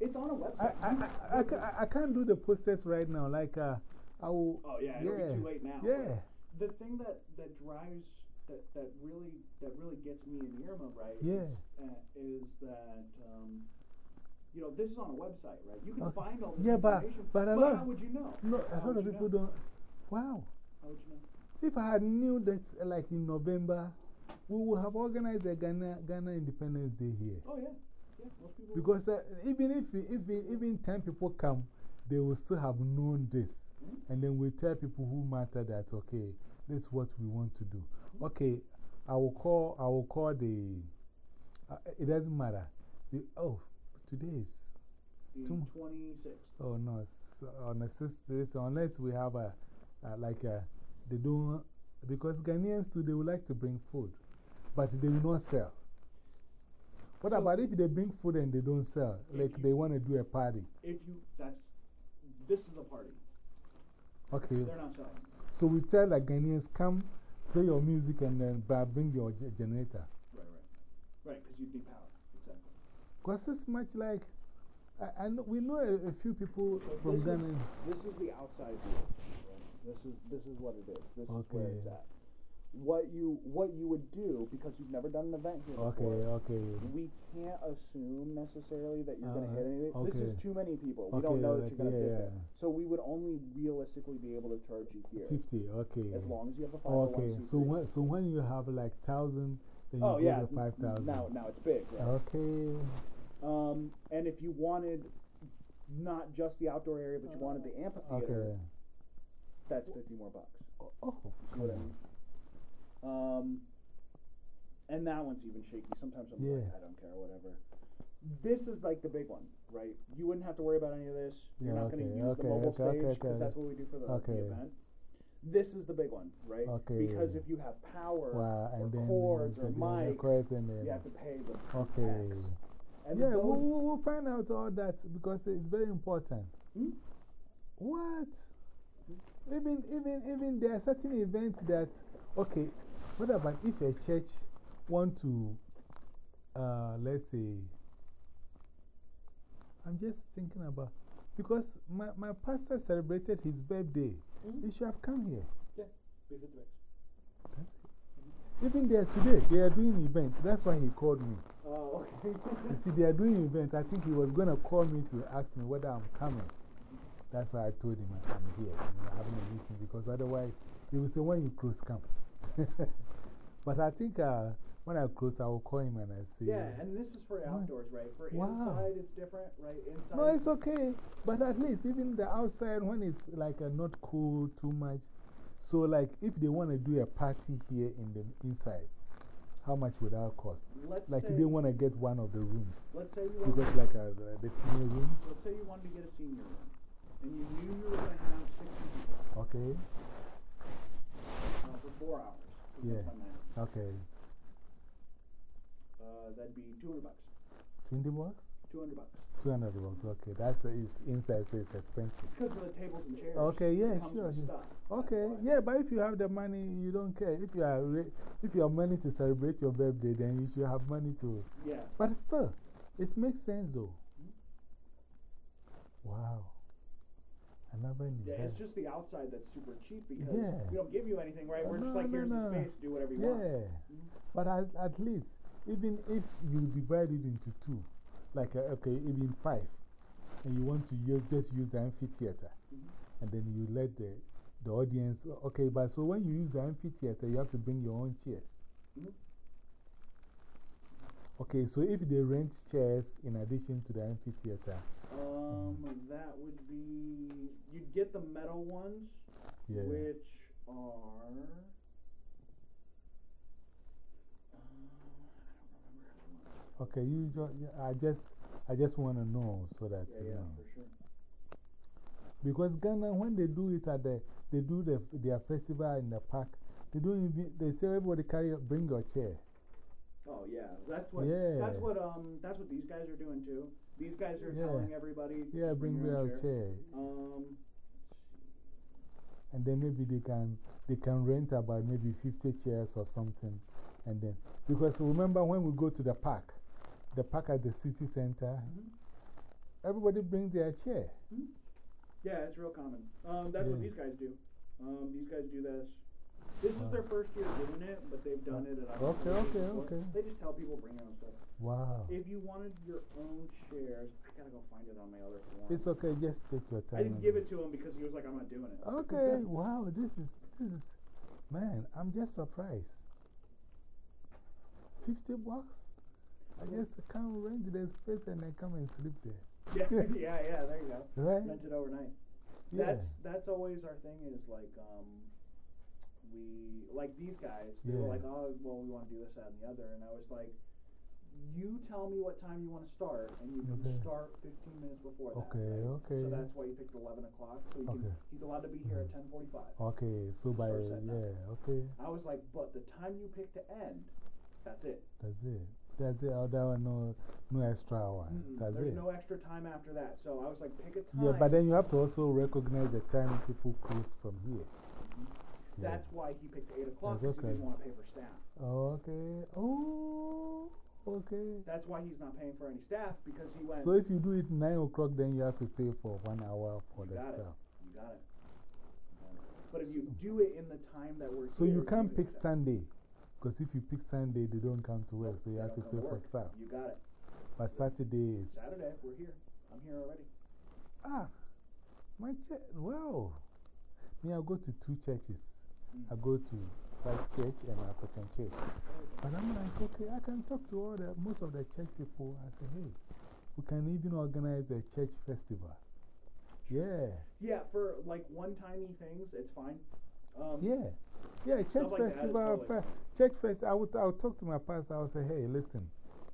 it's on a website. I, I, I, ca- I- I can't do the posters right now. Like, uh, I will. oh yeah, it'll yeah, be too late now. Yeah. The thing that that drives that that really that really gets me in Irma right. Yeah. Is, uh, is that um, you know this is on a website, right? You can Okay. find all this Yeah, but- information. but a lot- how would you know? No, a How lot of people know? don't. Wow. How would you know? If I had knew that, uh, like in November, we would have organized a Ghana, Ghana Independence Day here. Oh yeah, yeah. Because uh, even if, if even 10 people come, they will still have known this. Mhm. And then we tell people who matter that, okay, this is what we want to do. Okay, I will call, I will call the, uh, it doesn't matter. The, oh, today is, the tom- 26th. oh no, it's on the 6th, so unless we have a, uh, like a, they don't, because Ghanaians too, they would like to bring food, but they will not sell. What So- about if they bring food and they don't sell? Like you- they want to do a party. If you that's this is a party. Okay. They're not selling. So we tell the Ghanaians, come play your music and then bring your generator. Right, right, right. Because you need power. Exactly. Because it's much like, I, I know, we know a, a few people So from this Ghana. Is, this is the outside view. Right? This is this is what it is. This is where it's at. What you what you would do because you've never done an event here Okay, before. okay. We can't assume necessarily that you're going Uh, to hit anything. This is too many people. We Okay, don't know that you're going to yeah, there. yeah. So we would only realistically be able to charge you here 50, okay. as long as you have a 501c3. Okay, so when, so when you have like 1,000, then you Oh yeah, to 5,000. now now it's big. Right? Okay. Um, and if you wanted not just the outdoor area, but you wanted the amphitheater, Okay. that's fifty more bucks. Oh, oh, You see what I mean? Um, and that one's even shaky. Sometimes I'm like, I don't care, whatever. This is like the big one, right? You wouldn't have to worry about any of this. You're Yeah, not going to use okay, the mobile okay, okay, stage because okay. that's what we do for the, Okay. the event. This is the big one, right? Okay. Because if you have power Wow, or cords or mics, cords and then- you have to pay the Okay. tax. And yeah, we'll, we'll we'll find out all that because it's very important. Hmm? What? Even, even, even there are certain events that, okay, what about if a church want to, uh, let's say, I'm just thinking about, because my, my pastor celebrated his birthday. Mhm. He should have come here. yeah, fit the. That's it. Even there today, they are doing event. That's why he called me. Oh, okay. You see, they are doing event. I think he was going to call me to ask me whether I'm coming. That's why I told him I'm here. I'm having a meeting because otherwise, he will say, when you close, come. *laughs* but I think uh, when I close, I will call him and I say, Yeah, and this is for outdoors, right? For Wow. inside, it's different, right? Inside. No, it's okay. But at least, even the outside, when it's like uh, not cool too much. So, like, if they want to do a party here in the inside, how much would that cost? Let's Like, if they want to get one of the rooms. let's say you want, Because, like, uh, the, the senior room. let's say you wanted to get a senior room, and you knew you were going to have sixty people Okay. uh, for four hours. Yeah. Okay. Uh, that'd be two hundred bucks. 20 bucks? Two hundred bucks 200 bucks. Okay. That's uh, it's inside, so it's expensive. because of the tables and chairs. Okay, yeah, sure, yeah. Okay. Yeah, but if you have the money, you don't care. If you, are if you have money to celebrate your birthday, then you should have money to. Yeah. But still, it makes sense though. Hmm? Wow. I never knew Yeah, that. it's just the outside that's super cheap because Yeah. we don't give you anything, right? We're just like, no, here's no. the space, do whatever you yeah. want. Mhm. But at, at least, even if you divide it into two, like, uh, okay, even five, and you want to use, just use the amphitheater, Mhm. and then you let the, the audience, okay, but so when you use the amphitheater, you have to bring your own chairs. Mhm. Okay, so if they rent chairs in addition to the amphitheater, Um, that would be, get the metal ones, yeah. which are. Uh, I don't remember how much. Okay, you ju I just, I just want to know so that, Yeah, you yeah, know. for sure. Because Ghana, when they do it at the, they do the, their festival in the park, they don't even, they say everybody carry, bring your chair. Oh yeah, that's what. Yeah. That's what. Um, that's what these guys are doing too. These guys are Yeah. telling everybody. Yeah, just bring your your chair. Um, And then maybe they can, they can rent about maybe 50 chairs or something. And then, because remember when we go to the park, the park at the city center, Mhm. everybody brings their chair. yeah, it's real common. Um, that's what these guys do. Um, these guys do this. This is their first year doing it, but they've done it at Okay, okay, okay. They just tell people bring your own stuff. Wow. If you wanted your own chairs, I gotta go find it on my other form. It's okay, just take your time. I didn't give it to him because he was like, I'm not doing it. Okay, *laughs* wow, this is, this is, man, I'm just surprised. 50 bucks? I just come rent the space and then come and sleep there. *laughs* yeah, *laughs* yeah, yeah, there you go. Right? Rent it overnight. Yeah. That's that's always our thing is like um we like these guys they were like oh well we want to do this that and the other and I was like you tell me what time you want to start and you can Okay. start 15 minutes before that Okay, right? okay. so that's why you picked 11 o'clock so Okay. can, he's allowed to be here at mm-hmm. 10:45 Okay, so by, yeah, okay, I was like but the time you pick to end that's it that's it. That's it, oh, that one, no, no extra hour. Mm-mm, That's there's it. no extra time after that so I was like pick a time Yeah, but then you have to also recognize the time people close from here. That's why he picked 8 o'clock because he didn't want to pay for staff Okay, oh, okay. That's why he's not paying for any staff because he went. So if you do it 9 o'clock, then you have to pay for one hour for You the got it. you got it. But if you do it in the time that we're So here, you can't do pick. Sunday. Because if you pick Sunday, they don't come to work, so you They have to pay for staff. You got it. But Saturday is. Saturday, we're here. I'm here already. Ah, my church. Wow. Me, I go to two churches. I go to Christ Church and African Church. But I'm like, okay, I can talk to all the, most of the church people. I say, hey, we can even organize a church festival. Yeah. Yeah, for like one timey things, it's fine. Um, Yeah. Yeah, church like that is festival. church fest. I would, I would talk to my pastor. I would say, hey, listen,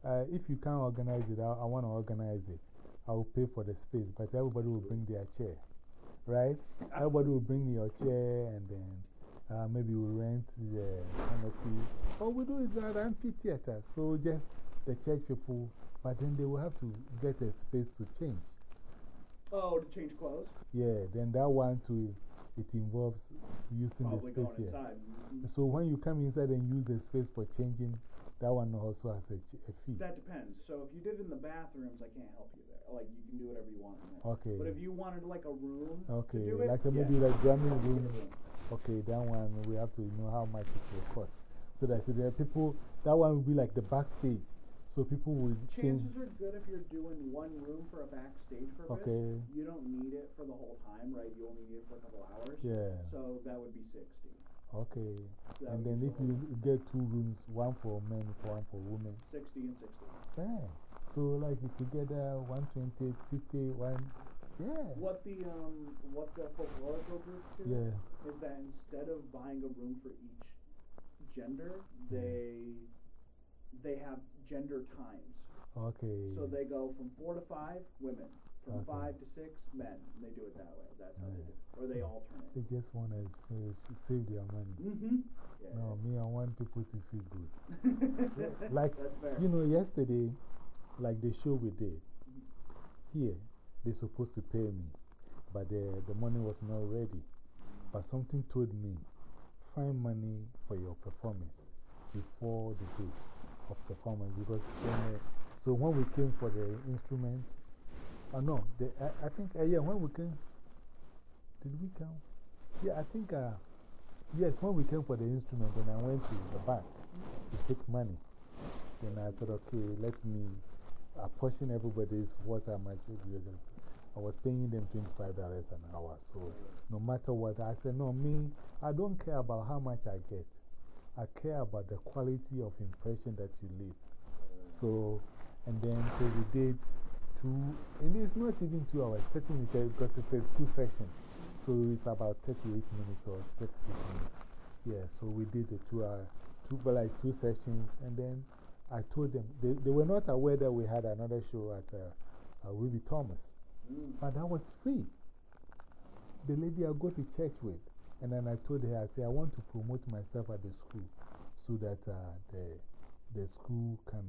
uh, if you can't organize it, I, I want to organize it. I will pay for the space, but everybody will bring their chair. Right? Everybody will bring your chair and then uh, maybe we'll rent the canopy. Or we do it at amphitheater. So just the church people, but then they will have to get a space to change. Oh, to change clothes? Yeah, then that one too, it involves using Probably the space here. So when you come inside and use the space for changing, that one also has a, a fee. That depends. So if you did it in the bathrooms, I can't help you there. Like, you can do whatever you want there. Okay. But if you wanted like a room Okay, it, like a, yeah, maybe like drumming you have to room. get a room. Okay, that one we have to know how much it will cost. So that there are people, that one will be like the backstage. So people will change. Chances are good if you're doing one room for a backstage purpose. Okay. You don't need it for the whole time, right? You only need it for a couple hours. Yeah. So that would be 60. Okay. That And then if you get two rooms, one for men, one for women. 60 and 60. Yeah. So like if you get uh, 120, 50, one. Yeah. What the, um, what the folklorical groups do Yeah. is that instead of buying a room for each gender, they, they have gender times. Okay. So they go from four to five women, from Okay. five to six men. And they do it that way. That's how they do it. Or they alternate. They just want to save, save their money. Mm-hmm. Yeah. No, me, I want people to feel good. *laughs* Like, That's fair. you know, yesterday, like the show we did, here, they're supposed to pay me, but the, the money was not ready. But something told me, find money for your performance before the day of performance. Because uh, so when we came for the instrument, oh no, the, I, I think, uh, yeah, when we came, did we come? Yeah, I think, uh, yes, when we came for the instrument, then I went to the bank to take money. Then I said, okay, let me apportion everybody's what I might we gonna pay. I was paying them $25 an hour. So no matter what, I said, no, me, I don't care about how much I get. I care about the quality of impression that you leave. So, and then so we did two, and it's not even two hours, 30 minutes because it's a school session. So it's about 38 minutes or 36 minutes. Yeah, so we did the two hour, two, but like two sessions, and then I told them, they, they were not aware that we had another show at uh, uh, Ruby Thomas. But that was free. The lady I go to church with, and then I told her, I said, I want to promote myself at the school so that uh, the, the school can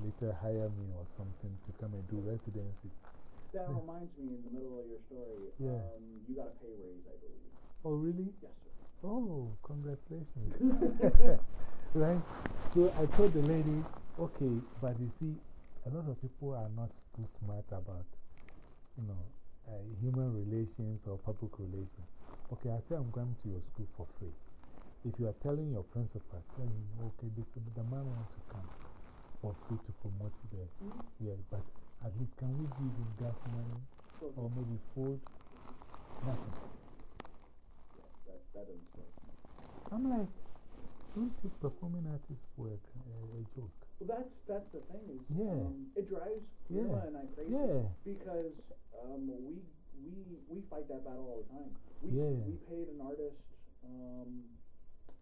later hire me or something to come and do residency. That Yeah. reminds me in the middle of your story. Yeah. Um, you got a pay raise, I believe. Oh, really? Yes, sir. Oh, congratulations. *laughs* *laughs* right? So I told the lady, okay, but you see, a lot of people are not too smart about, you know, uh, human relations or public relations. Okay, I say I'm going to your school for free. If you are telling your principal, tell him, okay, this, the man wants to come for free to promote the, mm-hmm. yeah, but at least can we give him gas money or maybe food? Nothing. that, that. I'm like, don't take performing artists for a, eh, a, eh, a joke. Well, that's, that's the thing. Is, Yeah. um, it drives Yeah. And I crazy. Yeah. Because um, we, we, we fight that battle all the time. We, Yeah. we paid an artist. Um,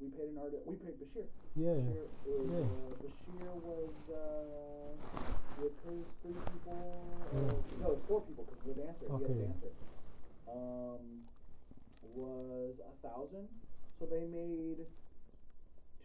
we paid an artist. We paid Bashir. Yeah. Bashir, is, Yeah. uh, Bashir was uh, with his three people. Yeah. Uh, no, it's four people because the dancer. He Okay. had a dancer. Um, was a thousand. So they made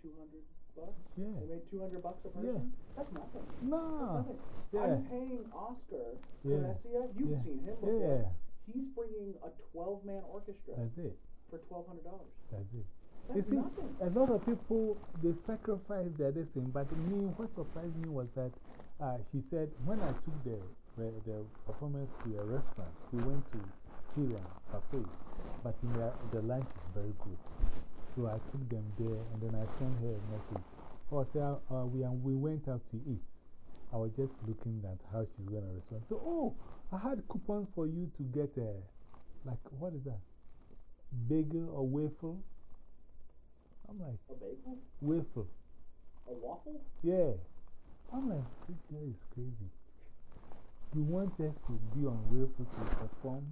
two hundred bucks. Yeah. They made two hundred bucks a Yeah. person. That's nothing. That's No. nothing. Yeah. I'm paying Oscar Yeah. Gracia. You've Yeah. seen him before. Yeah. He's bringing a twelve man orchestra That's it. for twelve hundred dollars. That's it. That's you see, nothing. a lot of people, they sacrifice their thing. But me, what surprised me was that uh, she said, when I took the, the, the performance to a restaurant, we went to cafeteria, cafe, but in the, the lunch is very good. So I took them there and then I sent her a message. Oh, say, uh, we, we went out to eat. I was just looking at how she's going to respond. So, oh, I had coupons for you to get a, like, what is that? Bagel or waffle? I'm like, A bagel? waffle. A waffle? Yeah. I'm like, this guy is crazy. You want us to be on waffle to perform?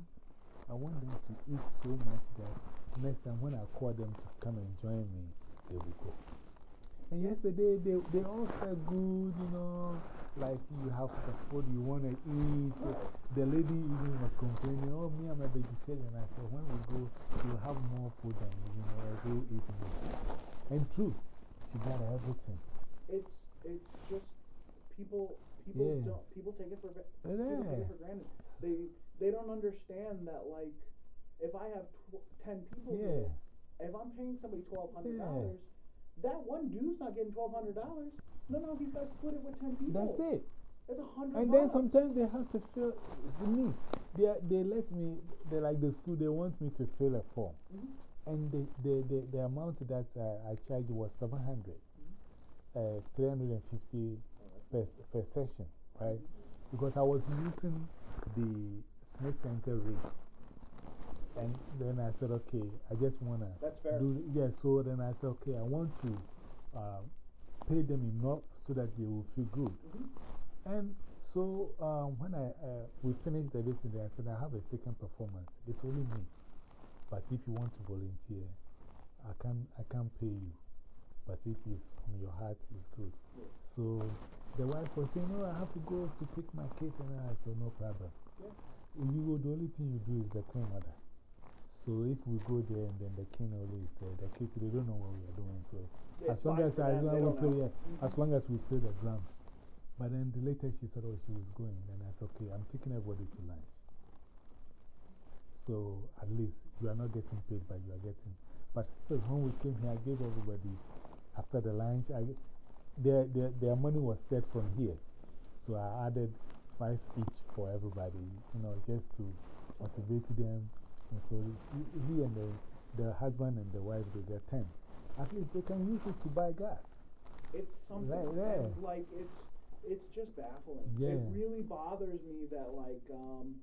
I want them to eat so much that next time when I call them to come and join me, they will go. And yesterday, they, they all said good, you know, like you have the food you want to eat. The lady even was complaining, oh, me, I'm a vegetarian. I said, when we go, you'll have more food than you know, I go eat more. And true, she got everything. It's, it's just people, people Yeah. don't, people take it for, people take it for granted. They, they don't understand that, like, if I have tw 10 people Yeah. here, if I'm paying somebody $1,200, that one dude's not getting $1,200. No, no, he's got to split it with 10 people. That's it. That's a hundred And then sometimes they have to fill, me, they, they let me, they like the school, they want me to fill a form. Mhm. And the, the, the, the amount that uh, I charged was 700, uh, 350 per, per session, right? Because I was using the Smith Center rate. And then I said, okay, I just want to That's fair. do, yeah, so then I said, okay, I want to uh, pay them enough so that they will feel good. Mhm. And so um, when I, uh, we finished the visit, I said, I have a second performance. It's only me. But if you want to volunteer, I can, I can pay you. But if it's from your heart, it's good. Yeah. So the wife was saying, No, I have to go to pick my kids. And I said, No problem. Yeah. You the only thing you do is the queen mother. So if we go there and then the king is there, the kids, they don't know what we are doing. So Yeah, as long as, as, long as, play, yeah, as long as we play the drums. But then the later she said, Oh, she was going. And I said, Okay, I'm taking everybody to lunch. So at least you are not getting paid, but you are getting. But still, when we came here, I gave everybody, after the lunch, I, their, their, their money was set from here. So I added five each for everybody, you know, just to motivate them. And so he, and the, the husband and the wife, they get 10. At least they can use it to buy gas. It's something Right, yeah. like it's it's just baffling. Yeah. It really bothers me that like um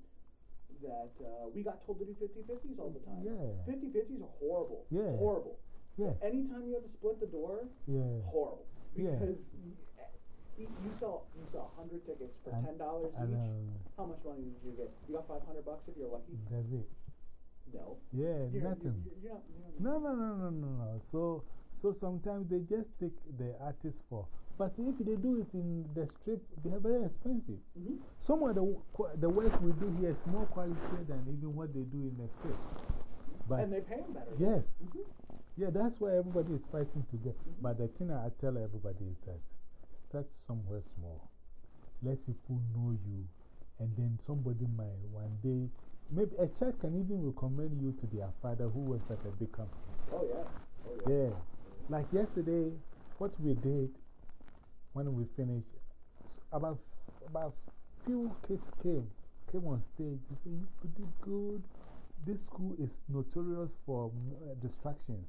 that uh, we got told to do 50-50s all the time. Yeah. 50-50s are horrible. Yeah. Horrible. Yeah, Anytime you have to split the door, yeah. horrible. Yeah. Because you, you sell you sell 100 tickets for $10 each. I know. How much money did you get? You got 500 bucks if you're lucky? That's it. No. Yeah, You're, nothing. You're, you're not, you're not No, no, no, no, no, no. So, so sometimes they just take the artist for. But if they do it in the strip, they are very expensive. Mhm. Some of the, the work we do here is more quality than even what they do in the strip. But And they pay them better. yes, Mhm. yeah, that's why everybody is fighting to get. But the thing I tell everybody is that start somewhere small. Let people know you, and then somebody might one day, maybe a child can even recommend you to their father who works at a big company. Oh, yeah. Oh, yeah. Yeah. Like yesterday, what we did when we finished, about, about few kids came, came on stage. They said, You did good. This school is notorious for uh, distractions.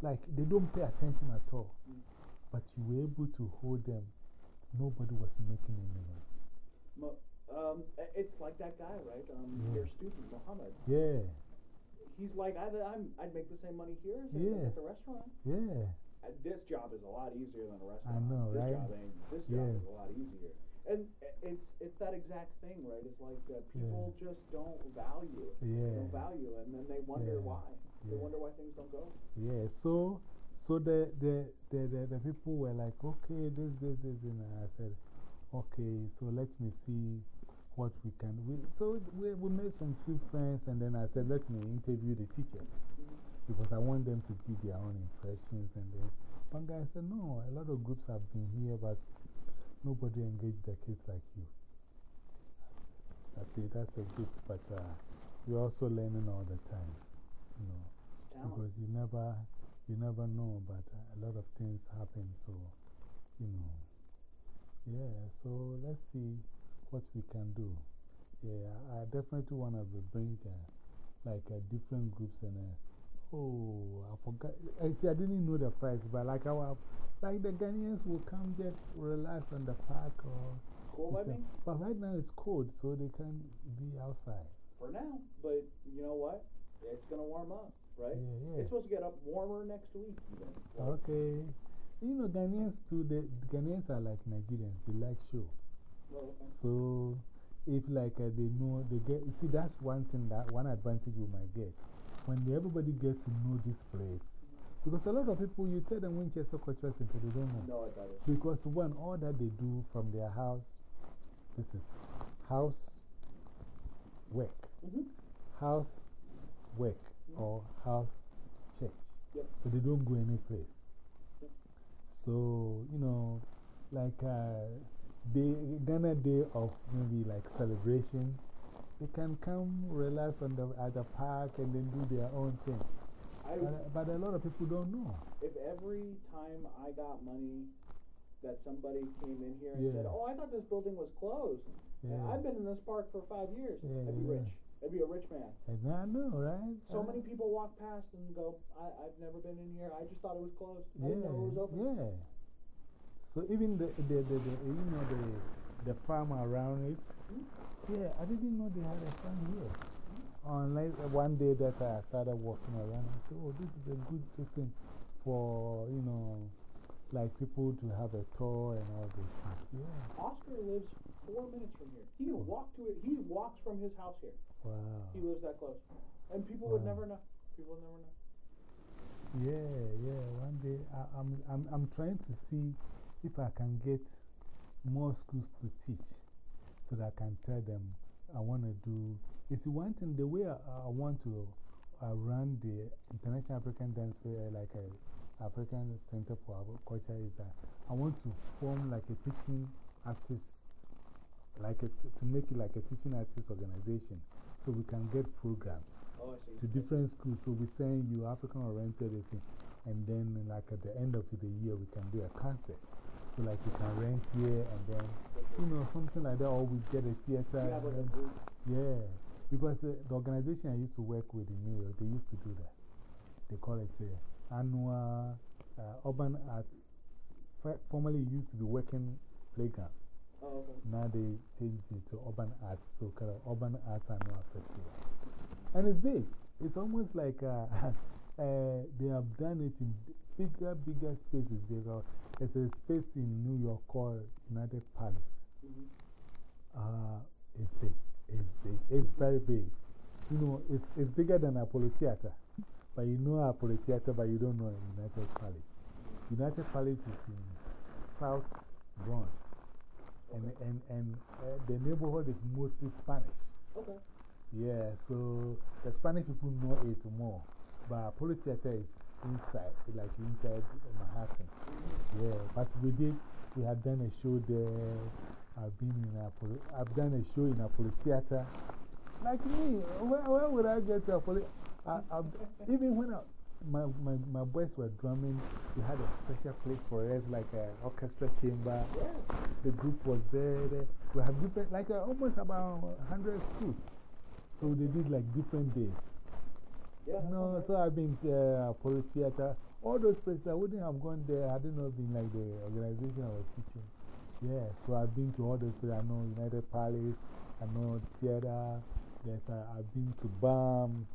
Like, they don't pay attention at all. Mm. But you were able to hold them. Nobody was making any noise. Um, it's like that guy, right? Um, Yeah. Your student, Mohammed. Yeah, He's like, I, I'm, I'd make the same money here as Yeah. at the restaurant. yeah. Uh, this job is a lot easier than a restaurant. I know, this right? Job ain't, this Yeah. job is a lot easier. And it's, it's that exact thing, right? It's like uh, people just don't value it. They Yeah. don't value it, and then they wonder Yeah. why. They Yeah. wonder why things don't go. Yeah, so, so the, the, the, the, the people were like, okay, this, this, this, and I said, okay, so let me see what we can. We, so we, we made some few friends, and then I said, let me interview the teachers because I want them to give their own impressions. And then one guy said, no, a lot of groups have been here, but nobody engaged the kids like you. I say, that's a gift, but uh, we're also learning all the time, you know. Because you never, you never know, but uh, a lot of things happen, so, you know. Yeah, so let's see what we can do. Yeah, I definitely want to bring uh, like uh, different groups and uh, oh, I forgot. I see, I didn't know the price, but like our, like the Ghanaians will come just relax on the park or. Cool by me But right now it's cold, so they can be outside. for now, but you know what? It's gonna warm up, right? Yeah, yeah. It's supposed to get up warmer next week. Even. Like, Okay. You know, Ghanaians too, the Ghanaians are like Nigerians, they like show. So, if like uh, they know, they get, you see, that's one thing that one advantage you might get. When they, everybody get to know this place, because a lot of people, you tell them Winchester Cultural Center, they don't know. No. Because one, all that they do from their house, this is house, work, -hmm. house, work, or house, church. Yep. So they don't go any place. Yep. So, you know, like uh, day, Ghana Day of maybe like celebration, they can come relax on the, at the park and then do their own thing. I, But, but a lot of people don't know. if every time I got money that somebody came in here and said, Oh, I thought this building was closed. Yeah. I've been in this park for five years. Yeah, I'd be yeah. rich. I'd be a rich man. And I know, right? So Uh, many people walk past and go, I, I've never been in here. I just thought it was closed. I Yeah, didn't know it was open. yeah. So even the, the, the, the, you know, the, the farm around it, yeah, I didn't know they had a farm here. Unless one day that I started walking around, I said, oh, this is a good thing for, you know, like people to have a tour and all this. Yeah. Oscar lives four minutes from here. He can walk to it. He walks from his house here. Wow. He lives that close. And people would never know. People would never know. Yeah, yeah. One day I, I'm, I'm, I'm trying to see if I can get more schools to teach so that I can tell them I want to do. It's one thing, the way I, I want to uh, run the International African Dance Fair, like a African Center for Our Culture, is that I want to form like a teaching artist, like a, to make it like a teaching artist organization so we can get programs Oh, to different schools. So we send you African oriented, thing, and then, like, at the end of the year, we can do a concert. So, like, you can rent here and then, you know, something like that, or we get a theater. Have yeah, because uh, the organization I used to work with in New York, they used to do that. They call it uh, annual uh, urban arts. F formerly, it used to be working playground. Oh, okay. Now they changed it to urban arts, so called urban arts annual festival. And it's big. It's almost like uh, *laughs* uh, they have done it in bigger, bigger spaces. They go, there's a space in New York called United Palace. -hmm. Uh, it's big. It's big. It's very big. You know, it's, it's bigger than Apollo Theater. But you know Apollo Theater, but you don't know United Palace. United Palace is in South Bronx. And, and, and uh, the neighborhood is mostly Spanish. Okay. Yeah, so the Spanish people know it more. But Apollo Theater is inside, like inside Manhattan. Yeah, but we did, we had done a show there. I've been in Apollo, I've done a show in Apollo Theater. Like me, where, where would I get to Apollo? I, I've, even when I, my, my, my boys were drumming, we had a special place for us, like an orchestra chamber. Yeah. The group was there. there. We have different, like uh, almost about 100 schools. So they did like different days. Yeah. No, so I've been to uh, Apollo Theater. All those places, I wouldn't have gone there. I didn't know been like the organization I was teaching. Yeah, so I've been to all those places. I know United Palace, I know theater. There's I've been to BAM.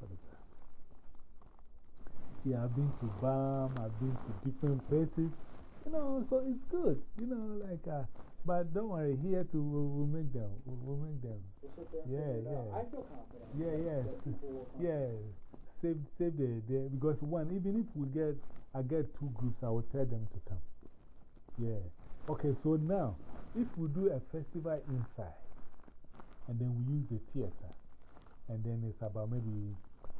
What is that? Yeah, I've been to BAM. I've been to different places. You know, so it's good. You know, like, uh, but don't worry, here too, we'll, we'll make them. We'll, we'll make them. We'll sit there and Yeah, figure it out. yeah. I feel confident. Yeah, that- yeah. that s- people will come. Yeah, save, save the, the, because one, even if we get, I get two groups, I will tell them to come. Yeah. Okay, so now, if we do a festival inside, and then we use the theater, and then it's about maybe,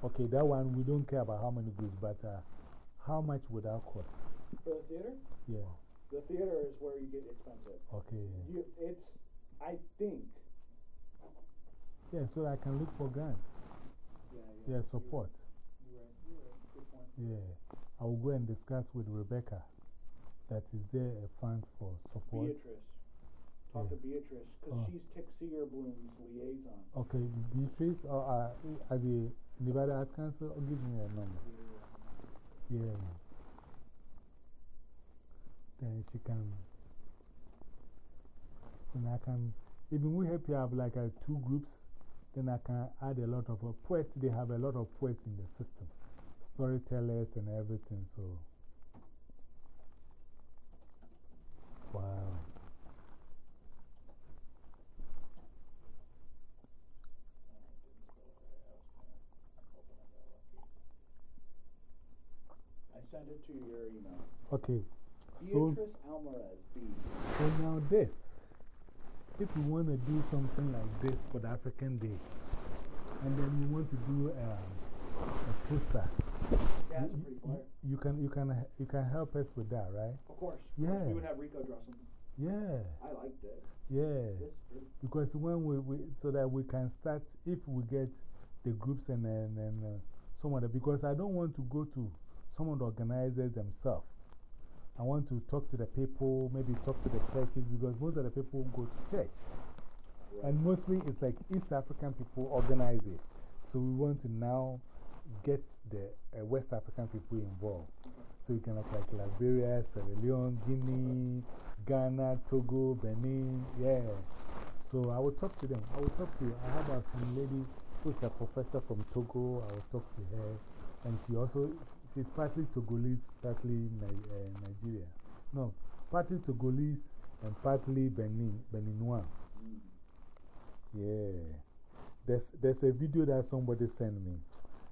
okay, that one we don't care about how many groups, but uh, how much would that cost? For the theater, Yeah, the theater is where you get expensive. okay. You, it's, I think. Yeah, so I can look for grants. Yeah, Yeah, you're- support. You're right. You're right. Good point. Yeah, I will go and discuss with Rebecca that is there a fund for support. Beatrice. talk Yeah. to Beatrice because Oh. she's Tick Seeger Bloom's liaison. Okay, Beatrice or uh, the Nevada Arts Council, or give me a number. Yeah. Then she can. Then I can. Even we have you have like uh, two groups, then I can add a lot of uh, poets. They have a lot of poets in the system, storytellers and everything. So, wow. I sent it to your email. Okay. So, so now this. If you want to do something like this for the African Day, and then you want to do um, a poster, Yeah, you, you, can, you, can, you can help us with that, right? Of course. Yeah. We would have Rico draw something. Yeah, I liked it. yeah. Because when we, we, so that we can start, if we get the groups and then and, uh, some of the, because I don't want to go to some of the organizers themselves. I want to talk to the people, maybe talk to the churches, because most of the people go to church. And mostly it's like East African people organize it. So we want to now get the uh, West African people involved. So you can have like Liberia, Sierra Leone, Guinea, Ghana, Togo, Benin, yeah. So I will talk to them. I will talk to, you. I have a lady who's a professor from Togo. I will talk to her. And she also, she's partly Togolese, partly uh, Nigeria. No, partly Togolese and partly Benin, Beninois. Yeah. There's, there's a video that somebody sent me.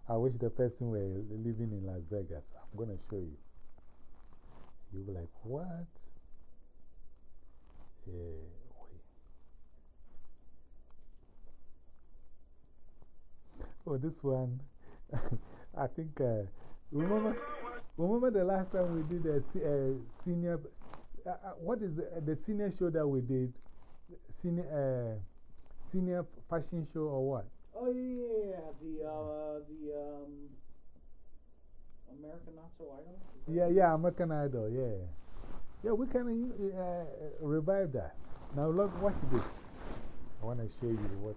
I wish the person were living in Las Vegas. I'm going to show you. You'll be like, what? Yeah. Oh, this one. *laughs* I think, uh, remember, remember the last time we did a uh, senior, uh, uh, what is the, the senior show that we did? Senior, uh, senior fashion show or what? Oh, yeah, yeah, yeah. The, uh, the, um, American Not So Idol? Yeah, yeah, American Idol, yeah. Yeah, we can uh, uh, revive that. Now, look, watch this. I want to show you what.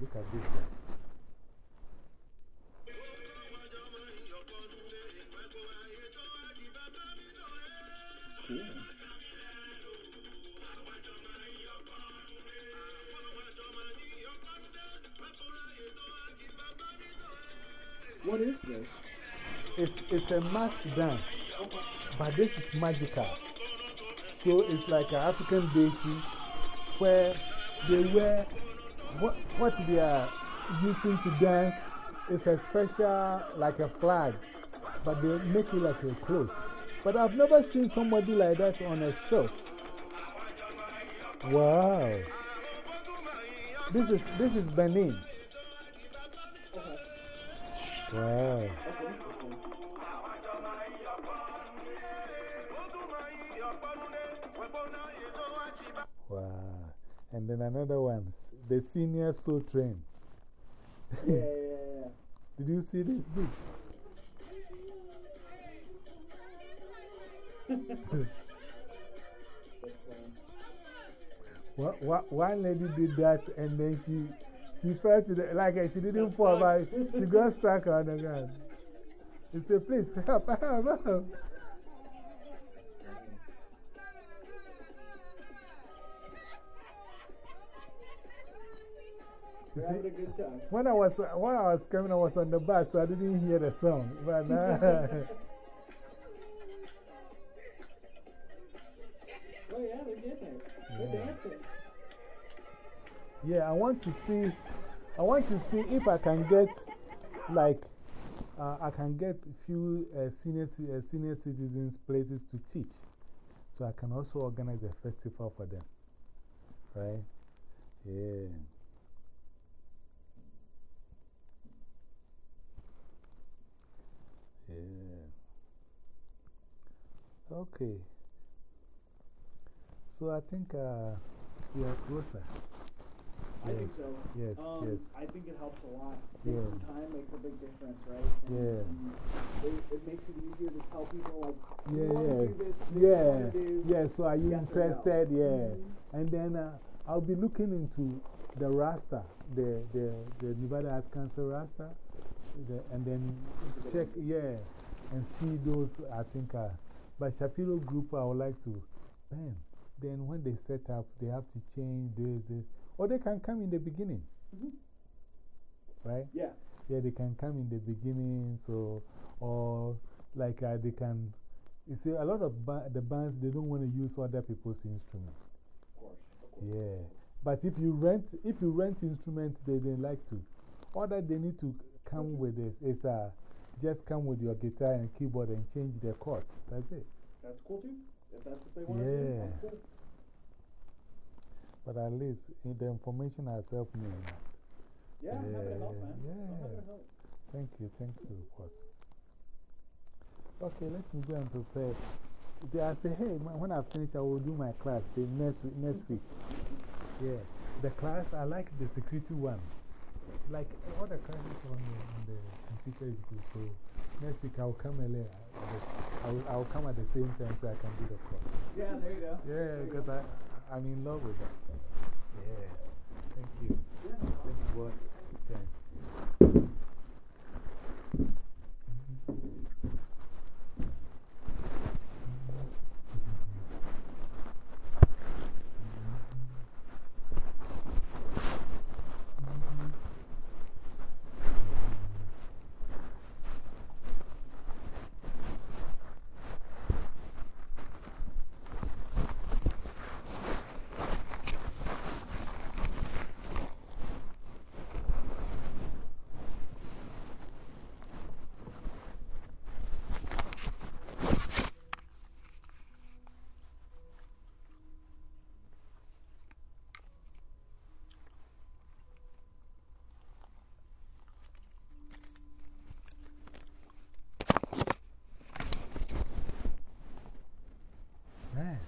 Look at this. One. What is this? It's, it's a mask dance, but this is magical. So it's like an African deity where they wear what, what they are using to dance It's a special, like a flag, but they make it like a cloth. But I've never seen somebody like that on a show. Wow. This is, this is Benin. Wow. Wow. And then another one, the senior soul train. Yeah, yeah, yeah. *laughs* Did you see this? Big? That's funny. One, one, one lady did that and then she, she fell to the, like uh, she didn't fall, but she got stuck on the ground. He said, please help, help, help. You see, having a good time. when I was, when I was coming, I was on the bus, so I didn't hear the song. But now, *laughs* Oh, yeah, they're getting it. They're dancing. Yeah, I want to see, I want to see if I can get, like, uh, I can get few uh, senior, uh, senior citizens places to teach. So I can also organize a festival for them. Right? Yeah. Yeah. Okay. So I think uh, we are closer. I think so. yes, um, yes. I think it helps a lot. Yeah. Taking time makes a big difference, right? And, Yeah. it, it makes it easier to tell people, like, Yeah, you want yeah. to do this, Yeah, do. yeah. So are you yes or no. interested? Yeah. Mhm. And then uh, I'll be looking into the Rasta, the, the, the Nevada Art Council Rasta, the, and then check, yeah, and see those, I think, uh, but Shapiro Group, I would like to, man, then when they set up, they have to change this, this, or they can come in the beginning. Mhm. Right? Yeah. Yeah, they can come in the beginning, so, or like uh, they can, you see, a lot of ba the bands, they don't want to use other people's instruments. Of course. Of course. Yeah. But if you rent, if you rent instruments, they didn't like to. All that they need to come with is, is uh, just come with your guitar and keyboard and change the chords. That's it. That's cool too. If that's what they want to do, Yeah. that's cool. But at least in the information has helped me. a lot. Yeah, I'm happy to help, man. Yeah. I'm happy to help. Thank you, thank you, boss. Okay, let me go and prepare. They, I say, hey, when I finish, I will do my class the next week. Next week. Yeah, the class, I like the security one. Like all the classes on the, on the computer is good. So next week I'll come early. I will, I will come at the same time so I can do the course. Yeah, there you go. Yeah, because. I, I'm in love with that. Yeah, thank you. Thank you, boss. Thanks. Man,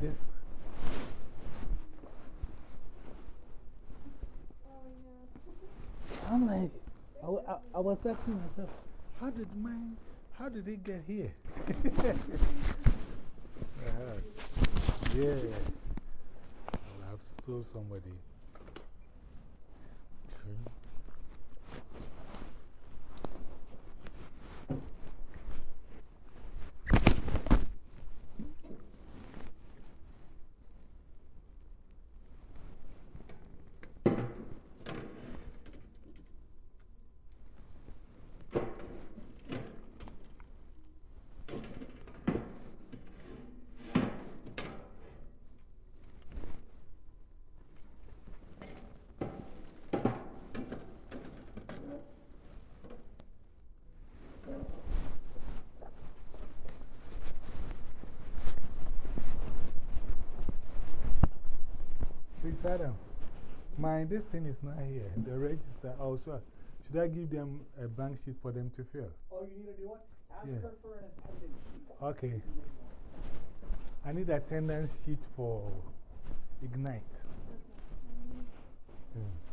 this. *laughs* I'm like, I, I, I was asking myself, how did mine, how did it get here? Uh-huh. *laughs* Yeah. I've stole somebody. Okay. Please, Adam, my, this thing is not here. The register also. Should I give them a blank sheet for them to fill? Oh, you need a new one? Ask Yeah. her for an attendance sheet. Okay. I need attendance sheet for Ignite. Mm.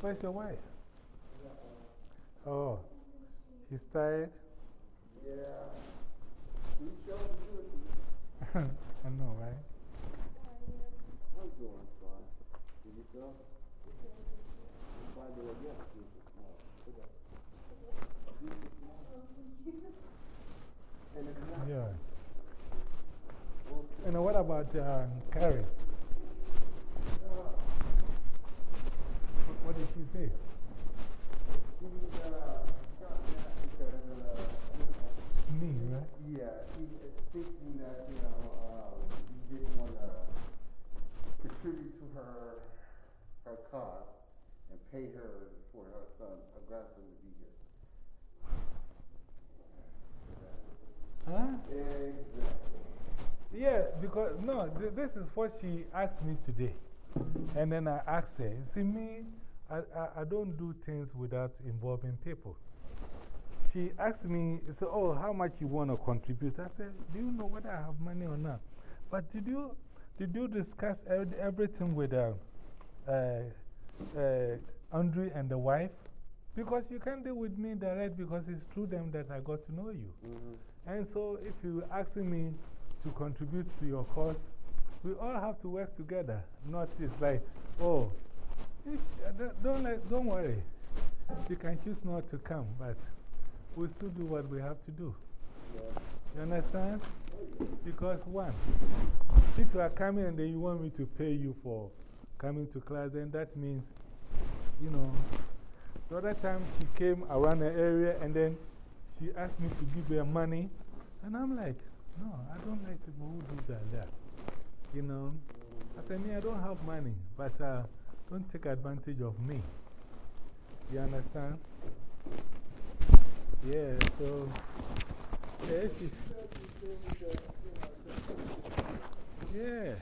Where's your wife? Oh, she's tired? Yeah. I *laughs* know, right? I'm doing fine. You? By the way, yes. Yeah. And what about um, Carrie? What, what did she say? She's, uh, got mad because, uh, Me, right? Yeah, is thinking that, you know, you didn't want to contribute to her, her cause and pay her for her son, her grandson to be here. Huh? Exactly. Yeah, because no, th this is what she asked me today. And then I asked her, see, me, I, I, I don't do things without involving people. She asked me, she said, Oh, how much you want to contribute? I said, Do you know whether I have money or not? But did you, did you discuss ev- everything with uh, uh, uh, Andre and the wife? Because you can't deal with me direct because it's through them that I got to know you. -hmm. And so, if you're asking me to contribute to your cause, we all have to work together. Not it's like, oh, don't, don't, worry. You can choose not to come, but we still do what we have to do. You understand? Because, one, if you are coming and then you want me to pay you for coming to class, then that means, you know, the other time she came around the area and then she asked me to give her money. And I'm like, no, I don't like people who do that. that. You know, I said, me, I don't have money, but uh, don't take advantage of me. You understand? Yeah, so, yeah, yeah.